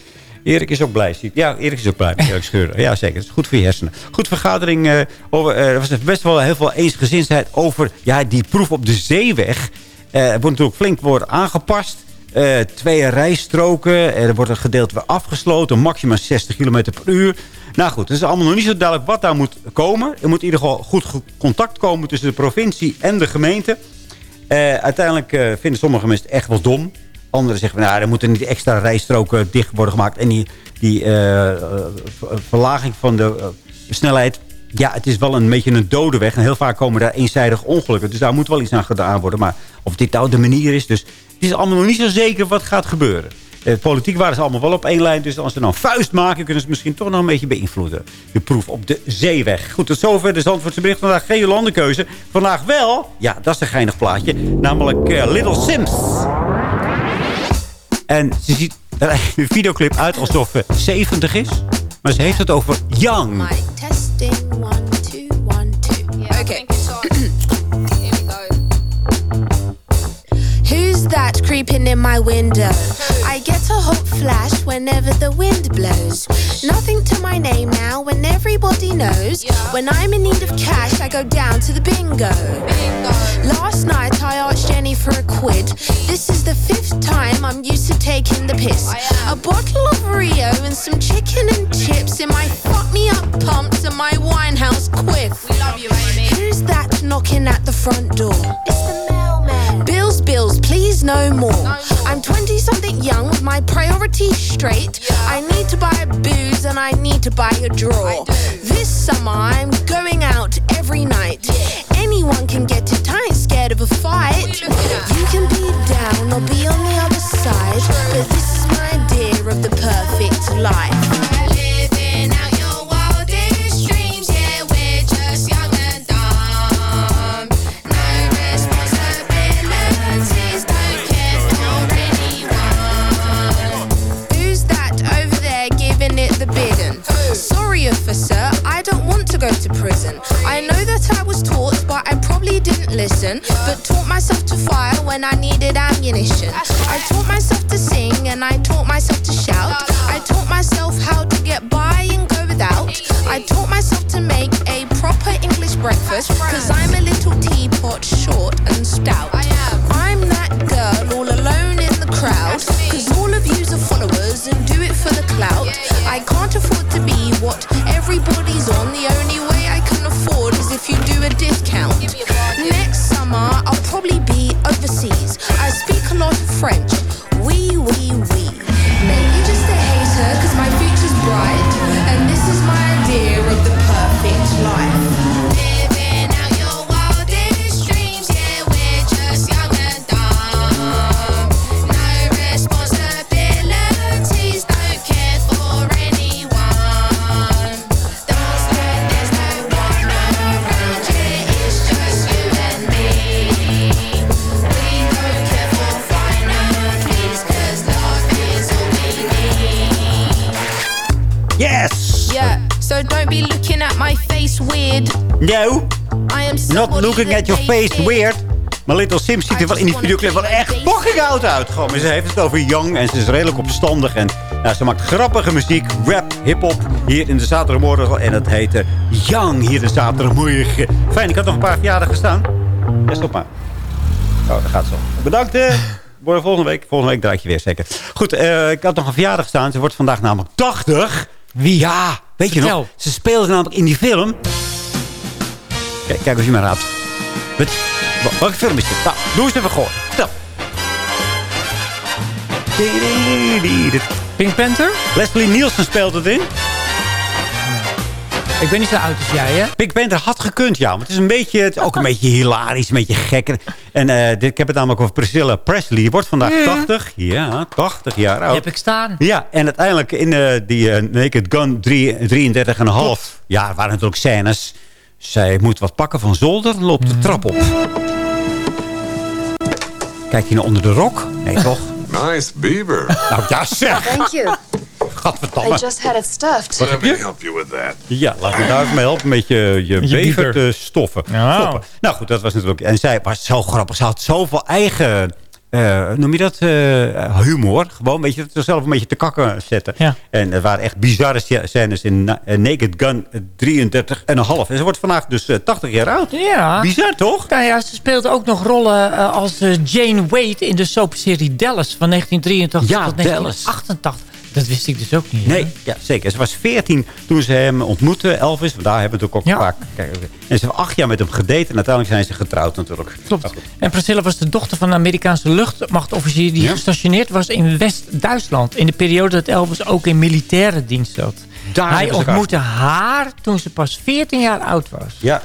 Erik is ook blij. Ja, Erik is ook blij. met Erik Scheuren. Ja, zeker. Het is goed voor je hersenen. Goed vergadering. eh, over, eh, er was best wel heel veel eensgezinsheid over ja, die proef op de zeeweg. Er wordt natuurlijk flink worden aangepast. Eh, twee rijstroken. Er wordt een gedeelte weer afgesloten. Maximaal 60 km per uur. Nou goed, het is allemaal nog niet zo duidelijk wat daar moet komen. Er moet in ieder geval goed contact komen tussen de provincie en de gemeente. Uiteindelijk vinden sommige mensen het echt wel dom. Anderen zeggen, nou, er moeten niet extra rijstroken dicht worden gemaakt. En die, die eh, eh, ver- verlaging van de eh, snelheid... Ja, het is wel een beetje een dode weg. En heel vaak komen daar eenzijdig ongelukken. Dus daar moet wel iets aan gedaan worden. Maar of dit nou de manier is... Dus het is allemaal nog niet zo zeker wat gaat gebeuren. Eh, politiek waren ze allemaal wel op één lijn. Dus als ze dan vuist maken, kunnen ze misschien toch nog een beetje beïnvloeden. De proef op de zeeweg. Goed, tot zover de Zandvoortse bericht. Vandaag geen landenkeuze. Vandaag wel, ja, dat is een geinig plaatje. Namelijk Little Sims. En ze ziet er de videoclip uit alsof ze 70 is. Maar ze heeft het over young. Creeping in my window? I get a hot flash whenever the wind blows. Nothing to my name now, when everybody knows. When I'm in need of cash, I go down to the bingo. Last night I asked Jenny for a quid. This is the fifth time I'm used to taking the piss. A bottle of Rio and some chicken and chips in my fuck me up pumps and my winehouse quiff. We love you, Amy. Who's that knocking at the front door? It's the mailman. Bills, bills, please no more. I'm 20 something young with my priorities straight. I need to buy booze and I need to buy a draw. This summer I'm going out every night. Anyone can get it, I ain't scared of a fight. You can be down or be on the other side, but this is my idea of the perfect life. Officer, I don't want to go to prison. I know that I was taught, but I probably didn't listen. But taught myself to fire when I needed ammunition. I taught myself to sing and I taught myself to shout. I taught myself how to looking at your face weird. Maar Little Sims ziet er wel in die videoclip wel echt fucking oud uit. Gewoon. Maar ze heeft het over young en ze is redelijk opstandig. En nou, ze maakt grappige muziek, rap, hip-hop hier in de zaterdagmorgen. En dat heet eh, Young hier in de zaterdagmorgen. Fijn, ik had nog een paar verjaardagen gestaan. Ja, stop maar. Oh, dat gaat zo. Bedankt. eh. Volgende week. Volgende week draai ik je weer zeker. Goed, eh, ik had nog een verjaardag staan. Ze wordt vandaag namelijk 80. Wie? Ja, weet je nog? Ze speelde namelijk in die film. Kijk, kijk of je me raadt. Wat? Wa- Welke film is dit? Nou, doe eens even gewoon. Vertel. Pink Panther? Leslie Nielsen speelt het in. Ik ben niet zo oud als jij, hè? Big Panther had gekund, ja. Maar het is een beetje, het is ook een beetje hilarisch, een beetje gek. En eh, dit, ik heb het namelijk over Priscilla Presley. Die wordt vandaag Ja. 80. Ja, 80 jaar Die oud. heb ik staan. Ja, en uiteindelijk in eh, die eh, Naked Gun 3 33,5 jaar waren natuurlijk scènes. Zij moet wat pakken van zolder en loopt de trap op. Kijk je naar onder de rok? Nee, toch? Nice beaver. Nou ja, zeg. Thank you. Gadverdamme. I just had it stuffed. Wat heb je? help you with that. Ja, laat me daar even mee helpen met je, je Je bever te stoffen. Nou goed, dat was natuurlijk... En zij was zo grappig. Ze had zoveel eigen... eh, noem je dat? eh, humor. Gewoon, weet je, zelf een beetje te kakken zetten. Ja. En er waren echt bizarre sc- scènes in eh, Naked Gun 33,5. En ze wordt vandaag dus eh, 80 jaar oud. Ja. Bizar, toch? Nou ja, ze speelt ook nog rollen als Jane Wade in de soapserie Dallas van 1983 Ja, tot Dallas. 1988. Dat wist ik dus ook niet. hè? Nee, ja, zeker. Ze was 14 toen ze hem ontmoette, Elvis. Want daar hebben we het ook, Ja. vaak... En ze heeft acht jaar met hem gedate. En uiteindelijk zijn ze getrouwd natuurlijk. Klopt. En Priscilla was de dochter van een Amerikaanse luchtmachtofficier... die Ja. gestationeerd was in West-Duitsland. In de periode dat Elvis ook in militaire dienst zat. Daar Hij ontmoette haar toen ze pas 14 jaar oud was. Ja.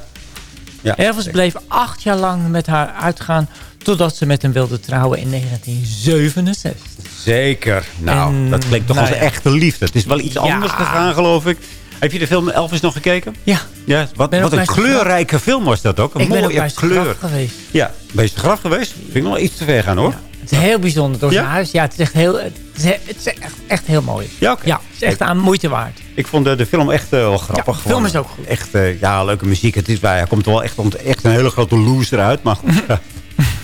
ja. Elvis bleef acht jaar lang met haar uitgaan... totdat ze met hem wilde trouwen in 1967. Zeker. Nou, En, dat klinkt toch nou als ja. echte liefde. Het is wel iets Ja. anders gegaan, geloof ik. Heb je de film Elvis nog gekeken? Ja. Ja, wat, Ben ook wat een bij kleurrijke film was dat ook. Een Ik ben ook mooie bij zijn kleur. graf geweest. Ja, ben je graf geweest? Vind ik nog wel iets te ver gaan, hoor. Het is heel bijzonder door zijn huis. Ja, het is echt, heel, het is, he- het is echt, echt heel mooi. Ja. Ja, het is echt aan moeite waard. Ik vond de, de film echt eh, wel grappig. Ja, de film is ook goed. Echt, eh, ja, leuke muziek. Het is, hij komt er wel echt, echt een hele grote loser uit. Maar goed,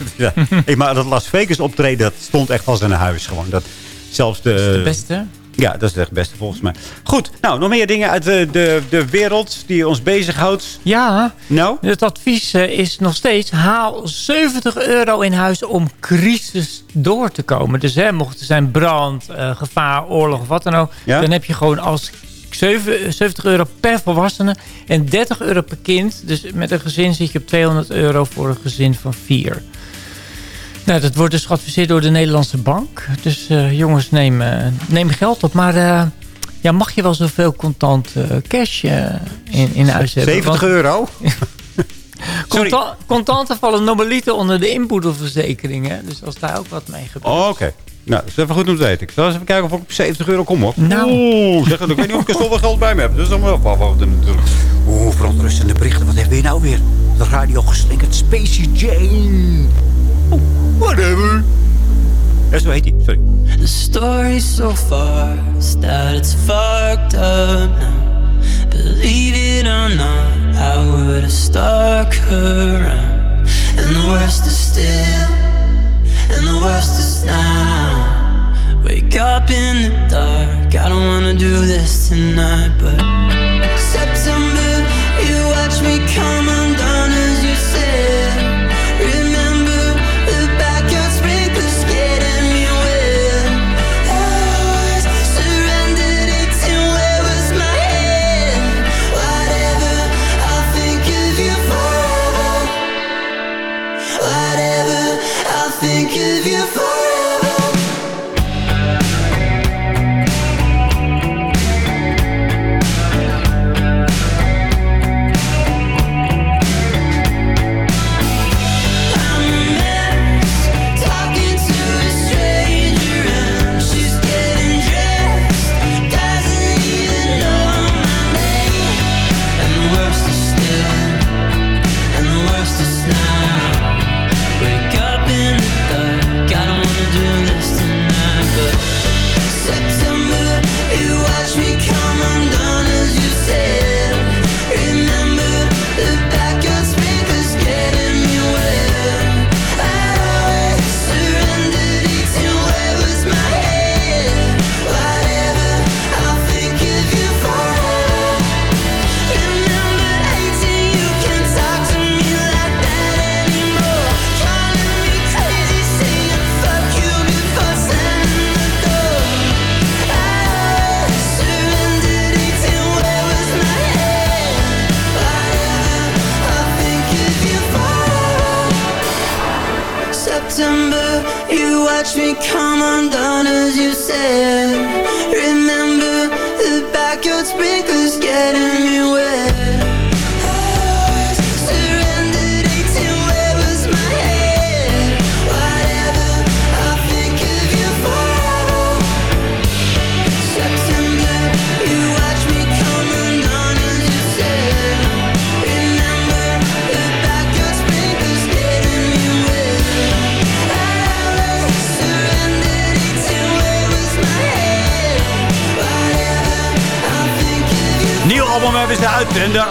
ja. maar dat Las Vegas optreden, dat stond echt als in een huis. Gewoon. Dat, zelfs de, Het beste. Ja, dat is echt het beste volgens mij. Goed, nou, nog meer dingen uit de, de, de wereld die ons bezighoudt. Ja, Nou? het advies eh, is nog steeds... haal 70 euro in huis om crisis door te komen. Dus hè, mocht er zijn brand, eh, gevaar, oorlog of wat dan ook... Ja? dan heb je gewoon als 7 70 euro per volwassene en 30 euro per kind. Dus met een gezin zit je op 200 euro voor een gezin van vier. Nou, dat wordt dus geadviseerd door de Nederlandse bank. Dus eh, jongens, neem, eh, neem geld op. Maar eh, ja, mag je wel zoveel contant cash in, in huis hebben? 70 Want euro? conta- contanten vallen normaliter onder de inboedelverzekering. Hè? Dus als daar ook wat mee gebeurt. Oh, Oké. Nou, dat is even goed om te weten. Ik zal eens even kijken of ik op 70 euro kom, hoor. Nou. Oeh, zeg, ik weet niet of ik er zoveel geld bij me heb. Dus dan wel wacht, wacht, natuurlijk. Oeh, verontrustende berichten. Wat hebben we nou weer? De radio geslinkerd. Spacey Jane. Oh, whatever. Ja, zo heet hij. Sorry. The story's so fast that it's fucked up now. Believe it or not, I would have stuck around. And the worst is still, and the worst is now. Wake up in the dark, I don't wanna do this tonight, but September, you watch me come undone think of you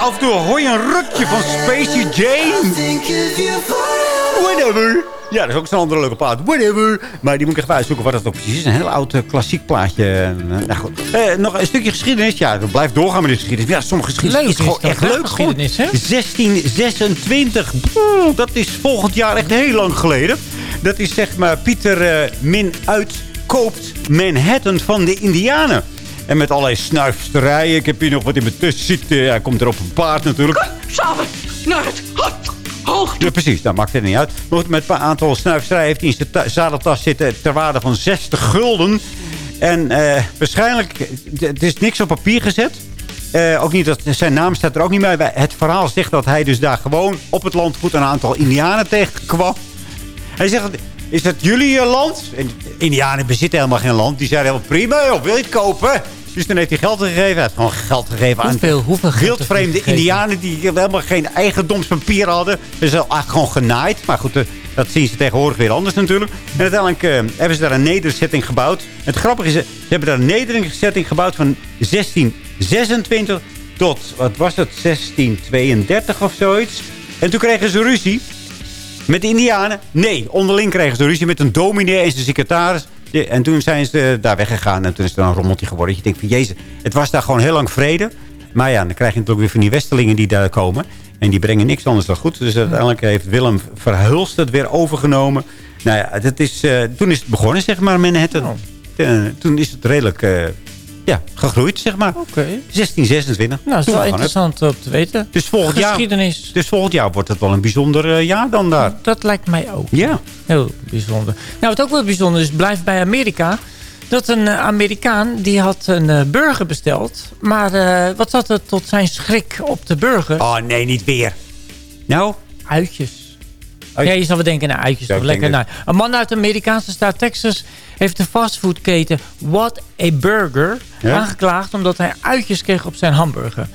af en toe hoor je een rukje van Spacey Jane. Whatever. Ja, dat is ook zo'n andere leuke plaat. Whatever. Maar die moet ik even uitzoeken wat dat ook precies is. Een heel oud eh, klassiek plaatje. Eh, nou goed. Eh, nog een stukje geschiedenis. Ja, dat blijft doorgaan met de geschiedenis. Ja, sommige geschiedenis Leuk is gewoon is echt leuk. Geschiedenis, hè? 1626. Boe, dat is volgend jaar echt heel lang geleden. Dat is zeg maar Pieter eh, Min uitkoopt Manhattan van de Indianen. En met allerlei snuifsterijen. Ik heb hier nog wat in mijn tussen zitten. Hij komt er op een paard natuurlijk. Samen naar het hoog. Ja, precies. Dat maakt het niet uit. Maar goed, met een aantal snuifsterijen heeft hij in zijn ta- zadeltas zitten... ter waarde van 60 gulden. En eh, waarschijnlijk... Het is niks op papier gezet. Eh, ook niet dat zijn naam staat er ook niet bij. Het verhaal zegt dat hij dus daar gewoon op het landgoed... een aantal indianen tegenkwam. Hij zegt... Is dat jullie eh, land? En Indianen bezitten helemaal geen land. Die zeiden helemaal prima, joh, wil je het kopen? Dus toen heeft hij geld gegeven. Hij heeft gewoon geld gegeven Hoeveel- aan hoeveel wildvreemde? Indianen... die helemaal geen eigendomspapier hadden. Dus ze eigenlijk gewoon genaaid. Maar goed, eh, dat zien ze tegenwoordig weer anders natuurlijk. En uiteindelijk eh, hebben ze daar een nederzetting gebouwd. En het grappige is, ze hebben daar een nederzetting gebouwd van 1626 tot, wat was het, 1632 of zoiets. En toen kregen ze ruzie. Met de Indianen? Nee, onderling kregen ze ruzie met een dominee en zijn secretaris. En toen zijn ze daar weggegaan en toen is het een rommeltje geworden. Je denkt van, jezus, het was daar gewoon heel lang vrede. Maar ja, dan krijg je natuurlijk weer van die westelingen die daar komen. En die brengen niks anders dan goed. Dus uiteindelijk heeft Willem Verhulst het weer overgenomen. Nou ja, dat is, eh, toen is het begonnen, zeg maar, Manhattan. Eh, toen is het redelijk eh, ja, gegroeid, zeg maar. Oké. 1626. Nou, dat is wel interessant om te weten. Dus volgend, jaar, Geschiedenis. dus volgend jaar wordt het wel een bijzonder eh, jaar dan daar. Dat lijkt mij ook. Ja. Heel bijzonder. Nou, wat ook wel bijzonder is, blijft bij Amerika. Dat een eh, Amerikaan, die had een eh, burger besteld. Maar wat zat er tot zijn schrik op de burger? Oh nee, niet weer. Nou? Uitjes. Ja, je zou wel denken, nou, uitjes Ja, toch lekker. Nou, een man uit de Amerikaanse staat Texas heeft de fastfoodketen What a Burger Ja? aangeklaagd omdat hij uitjes kreeg op zijn hamburger.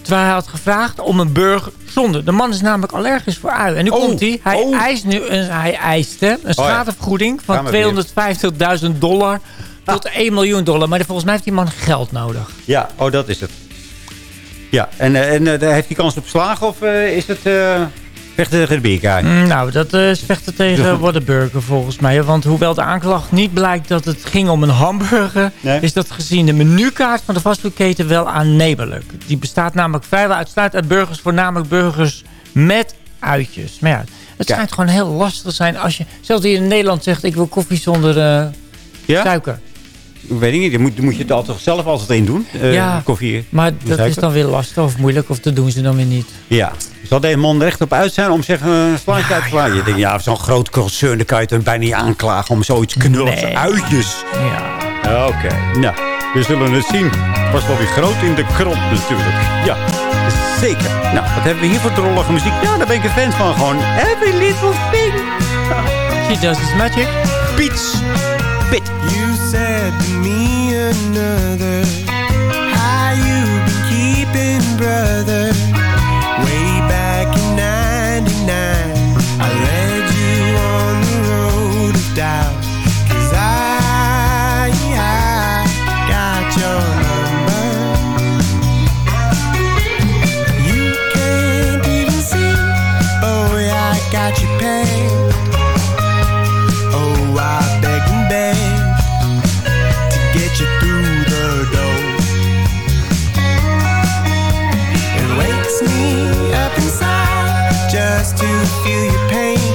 Terwijl hij had gevraagd om een burger zonder. De man is namelijk allergisch voor ui. En nu Oh, komt hij. Hij, oh. eist nu een, hij eiste een ja. schadevergoeding van we weer. 250.000 dollar tot 1 miljoen dollar. Maar volgens mij heeft die man geld nodig. Ja, oh, dat is het. Ja, en, eh, en eh, heeft hij kans op slagen of eh, is het vechten tegen de bierkaai? Mm, Nou, dat eh, is vechten tegen Whataburger volgens mij. Want hoewel de aanklacht niet blijkt dat het ging om een hamburger... Nee. is dat gezien de menukaart van de fastfoodketen wel aannemelijk. Die bestaat namelijk vrijwel uitsluitend uit burgers... voornamelijk burgers met uitjes. Maar ja, het Ja. schijnt gewoon heel lastig te zijn... als je, zelfs hier in Nederland zegt... ik wil koffie zonder eh, Ja? suiker. Ik weet ik niet, dan moet, moet je het altijd zelf altijd in doen. eh, Ja, koffie. Maar dat is dan weer lastig of moeilijk... of dat doen ze dan weer niet. Ja. Zal deze man er echt op uit zijn om eh, een slaatje uit te slaan? Je denkt, ja, zo'n groot concern, dan kan je het bijna niet aanklagen om zoiets knulligs Nee. uitjes. Ja. Oké, nou, we zullen het zien. Was wel weer groot in de krant natuurlijk. Ja, zeker. Nou, wat hebben we hier voor drollige muziek? Ja, daar ben ik een fan van. Gewoon every little thing. She does his magic. Beats. Bit. You said to me another How you been keeping brother to feel your pain.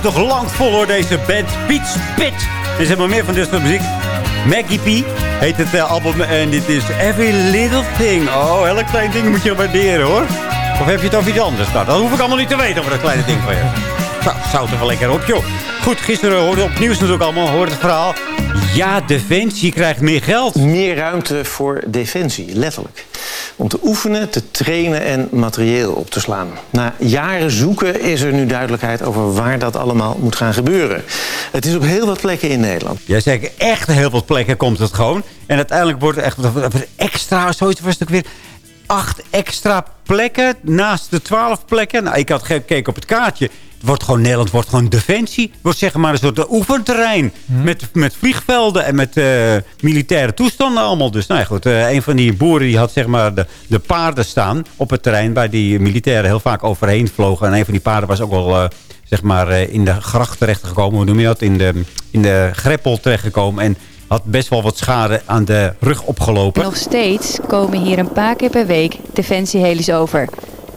Ze toch lang vol hoor, deze band. Piet Spit. Er is helemaal meer van dit soort muziek. Maggie P heet het eh, album en dit is Every Little Thing. Oh, elk klein ding moet je waarderen hoor. Of heb je het over iets anders? Nou, dat hoef ik allemaal niet te weten over dat kleine ding van je. Nou, zou er wel lekker op, joh. Goed, gisteren hoorde op nieuws natuurlijk allemaal, hoorde het verhaal. Ja, Defensie krijgt meer geld. Meer ruimte voor defensie, letterlijk. Om te oefenen, te trainen en materieel op te slaan. Na jaren zoeken is er nu duidelijkheid over waar dat allemaal moet gaan gebeuren. Het is op heel wat plekken in Nederland. Jij zegt echt heel veel plekken komt het gewoon. En uiteindelijk wordt er echt extra, zoiets was het ook weer acht extra plekken naast de twaalf plekken. Nou, ik had gekeken op het kaartje. Het wordt gewoon, Nederland wordt gewoon defensie. Het wordt zeg maar een soort oefenterrein. Met, met vliegvelden en met eh, militaire toestanden allemaal. Dus nou ja, goed. eh, een van die boeren die had zeg maar de, de paarden staan op het terrein... waar die militairen heel vaak overheen vlogen. En een van die paarden was ook wel... eh, zeg maar eh, in de gracht terechtgekomen. Hoe noem je dat? In de, in de greppel terechtgekomen. En had best wel wat schade aan de rug opgelopen. Nog steeds komen hier een paar keer per week defensiehelis over.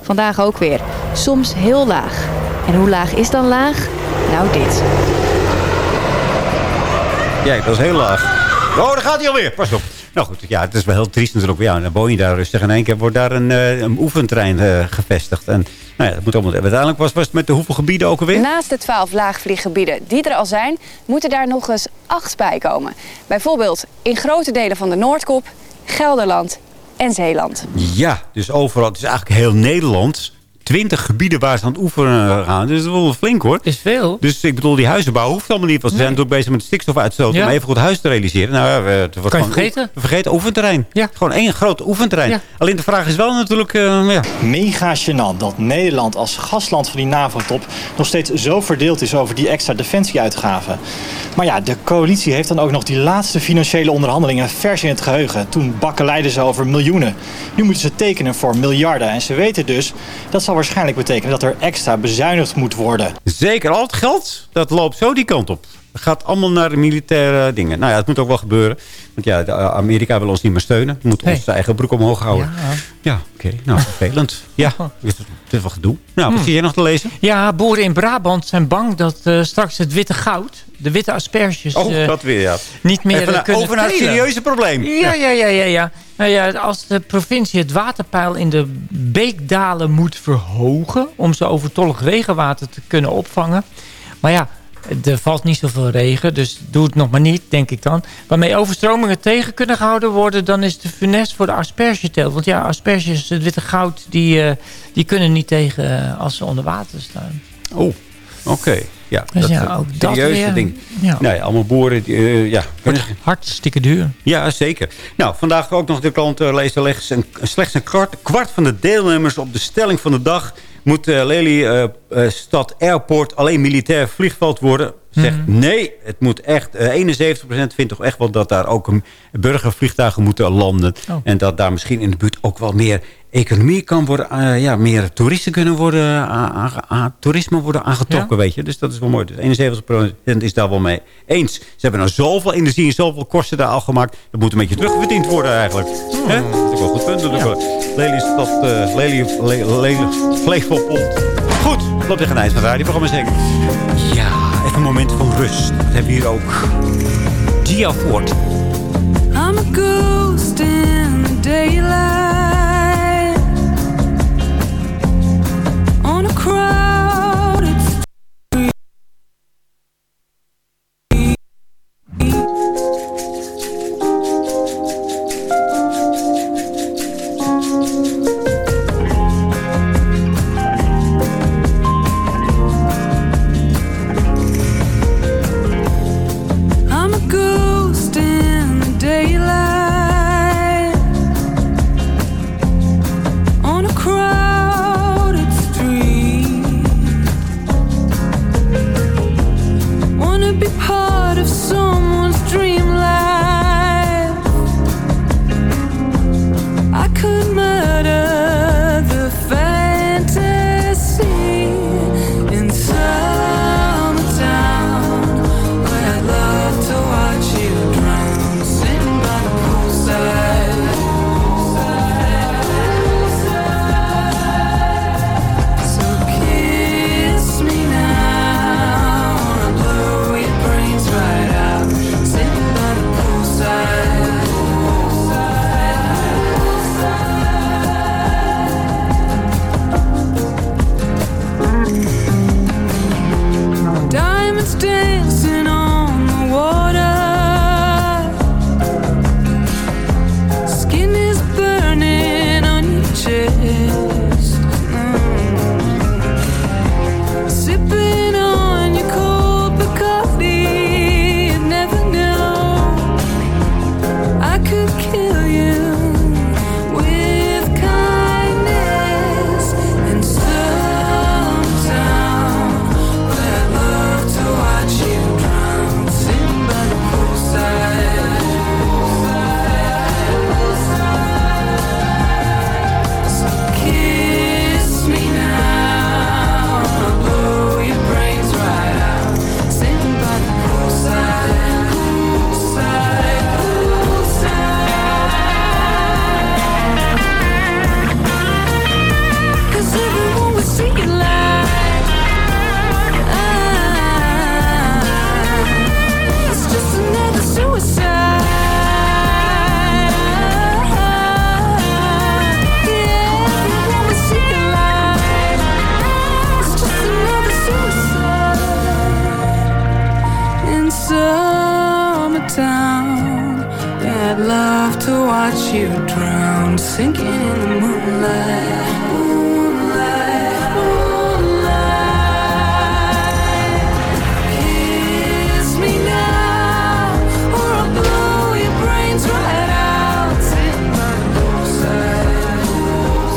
Vandaag ook weer. Soms heel laag. En hoe laag is dan laag? Nou dit. Ja, dat is heel laag. Oh, daar gaat hij alweer. Pas op. Nou goed, ja, het is wel heel triest natuurlijk. Ja, dan woon je daar rustig. En in één keer wordt daar een, eh, een oefentrein eh, gevestigd. En nou ja, dat moet allemaal... Uiteindelijk was, was het met de hoeveel gebieden ook alweer? Naast de twaalf laagvlieggebieden die er al zijn, moeten daar nog eens acht bij komen. Bijvoorbeeld in grote delen van de Noordkop, Gelderland en Zeeland. Ja, dus overal. Het is eigenlijk heel Nederland. Twintig gebieden waar ze aan het oefenen gaan. Dus dat is wel flink hoor. Is veel. Dus ik bedoel, die huizenbouw hoeft allemaal niet. Want ze zijn natuurlijk bezig met stikstofuitstoot. Ja. Om even goed huis te realiseren. Nou, ja, we- het wordt Kan je vergeten? vergeten, oefenterrein. Ja. Gewoon één groot oefenterrein. Ja. Alleen de vraag is wel natuurlijk... eh, ja, Mega gênant dat Nederland als gastland van die NAVO-top nog steeds zo verdeeld is over die extra defensieuitgaven. Maar ja, de coalitie heeft dan ook nog die laatste financiële onderhandelingen vers in het geheugen. Toen bakkeleiden ze over miljoenen. Nu moeten ze tekenen voor miljarden. En ze weten dus, dat waarschijnlijk betekenen dat er extra bezuinigd moet worden. Zeker, al het geld, dat loopt zo die kant op. Gaat allemaal naar de militaire dingen. Nou ja, het moet ook wel gebeuren. Want ja, eh, Amerika wil ons niet meer steunen. We moeten onze eigen broek omhoog houden. Ja, oké. Nou, vervelend. Ja, het is, het is wel gedoe. Nou, wat Hmm. zie jij nog te lezen? Ja, boeren in Brabant zijn bang dat eh, straks het witte goud, de witte asperges, Oh, eh, dat weer, ja. niet meer Even kunnen over naar het serieuze probleem. Ja, ja, ja, ja. ja. Nou ja, als de provincie het waterpeil in de beekdalen moet verhogen... om ze overtollig regenwater te kunnen opvangen. Maar ja, er valt niet zoveel regen, dus doe het nog maar niet, denk ik dan. Waarmee overstromingen tegen kunnen gehouden worden... dan is de funest voor de aspergeteelt. Want ja, asperges, het witte goud, die, eh, die kunnen niet tegen eh, als ze onder water staan. Oh, oké. Ja, Dus dat ja, is ook dat serieuze ding. Ja. Nou ja, allemaal boeren. Die, eh, ja, Hartstikke duur. Ja, zeker. Nou, vandaag ook nog de klant uh, leest slechts een, slechts een kwart, kwart van de deelnemers op de stelling van de dag moet uh, Lely uh, Stad Airport alleen militair vliegveld worden. Zegt Mhm. nee, het moet echt. Uh, 71% vindt toch echt wel dat daar ook een burgervliegtuigen moeten landen. Oh. En dat daar misschien in de buurt ook wel meer economie kan worden. Uh, ja, meer toeristen kunnen worden. toerisme worden aangetrokken, ja. weet je. Dus dat is wel mooi. Dus 71% is daar wel mee eens. Ze hebben nou zoveel energie en zoveel kosten daar al gemaakt. Dat moet een beetje terugverdiend worden eigenlijk. Hmm. Hè? Dat is ook wel goed punt. Ja. Lely is dat. Uh, Lely, Lely, Vleegvelpont. Goed, loopt tegen het eind van radioprogramma zeker. Ja, even een moment van rust. Dat hebben we hier ook. Gia Ford. I'm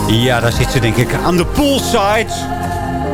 Ja, daar zit ze denk ik aan de poolside.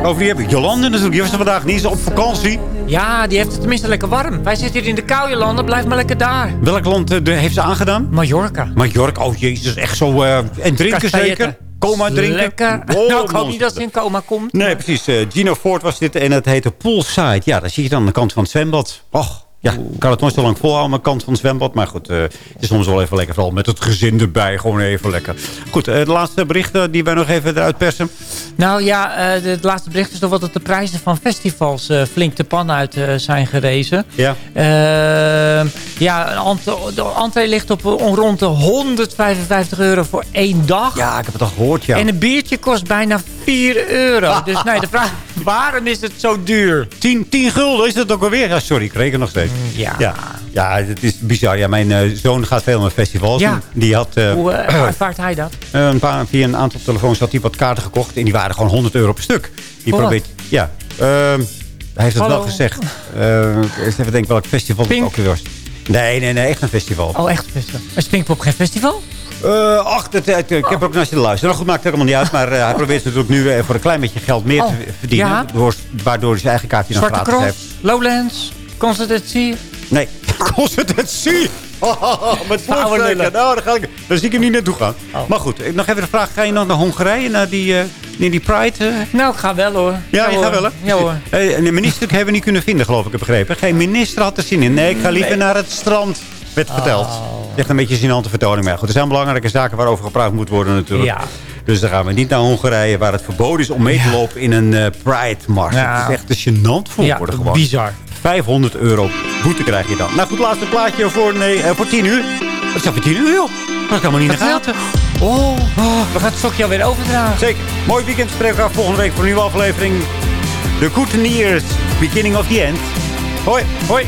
Over die heb ik Jolande natuurlijk. Die was er vandaag niet. Is op vakantie. Ja, die heeft het tenminste lekker warm. Wij zitten hier in de koude landen, blijf maar lekker daar. Welk land eh, heeft ze aangedaan? Mallorca. Mallorca. Oh jezus, echt zo... eh, en drinken zeker? Coma drinken? Lekker. Oh, nou, ik hoop niet dat ze in coma komt. Nee, precies. eh, Gino Ford was dit en het heette Poolside. Ja, daar zie je dan aan de kant van het zwembad. Och, ja, ik kan het nooit zo lang volhouden aan de kant van het zwembad. Maar goed, eh, het is soms wel even lekker. Vooral met het gezin erbij. Gewoon even lekker. Goed, eh, de laatste berichten die wij nog even eruit persen. Nou ja, eh, het laatste bericht is nog wel dat de prijzen van festivals flink de pan uit zijn gerezen. Ja. Ja, de entree ligt op rond de 155 euro voor één dag. Ja, ik heb het al gehoord, ja. En een biertje kost bijna 4 euro. dus nee, de vraag waarom is het zo duur? 10, 10 gulden is dat ook alweer? Ja, sorry, ik reken nog steeds. Ja. Ja, ja het is bizar. Ja, mijn eh, zoon gaat veel naar festivals. Ja. Die had eh, Hoe eh, ervaart hij dat? een paar, via een aantal telefoons had hij wat kaarten gekocht. En die waren gewoon 100 euro per stuk. Die probeert, ja, ehm, hij heeft het Hallo? wel gezegd. Eens even denken welk festival het ook weer was. Nee, nee, nee, echt een festival. Oh, echt een festival. Is Pinkpop geen festival? Eh, ach, dat, ik heb er ook naar zitten luisteren. Nou goed, maakt het helemaal niet uit. Maar hij probeert natuurlijk nu voor een klein beetje geld meer Oh, te verdienen. ja. Door, waardoor hij zijn eigen kaartje Zwarte gratis heeft. Lowlands, Sea. Nee, Concert at Sea. Met Oude voorsteken. Nou, daar, ga ik, daar zie ik hem niet naartoe gaan. Maar goed, ik- nog even de vraag. Ga je nog naar Hongarije? Naar die, eh, naar die Pride? eh? Nou, ik ga wel hoor. Ja, je hoor. gaat wel, hè? Ja hoor. Eh, en de minister hebben we niet kunnen vinden, geloof ik, heb begrepen. Geen minister had er zin in. Nee, ik ga liever naar het strand, werd verteld. Echt een beetje een vertoning. Maar goed, er zijn belangrijke zaken waarover gepraat moet worden natuurlijk. Ja. Dus dan gaan we niet naar Hongarije, waar het verboden is om mee te lopen in een eh, Pride-mars. Ja. Het is echt te gênant voor Ja, worden gewoon. bizar. 500 euro boete krijg je dan. Nou goed, laatste plaatje voor, nee, eh, voor 10 uur. Wat is dat voor 10 uur, joh? Dat kan me niet in de gaten. Oh, we gaan het stokje alweer overdragen. Zeker. Mooi weekend. Spreken we elkaar volgende week voor een nieuwe aflevering. The Good Nears, Beginning of the End. Hoi, hoi.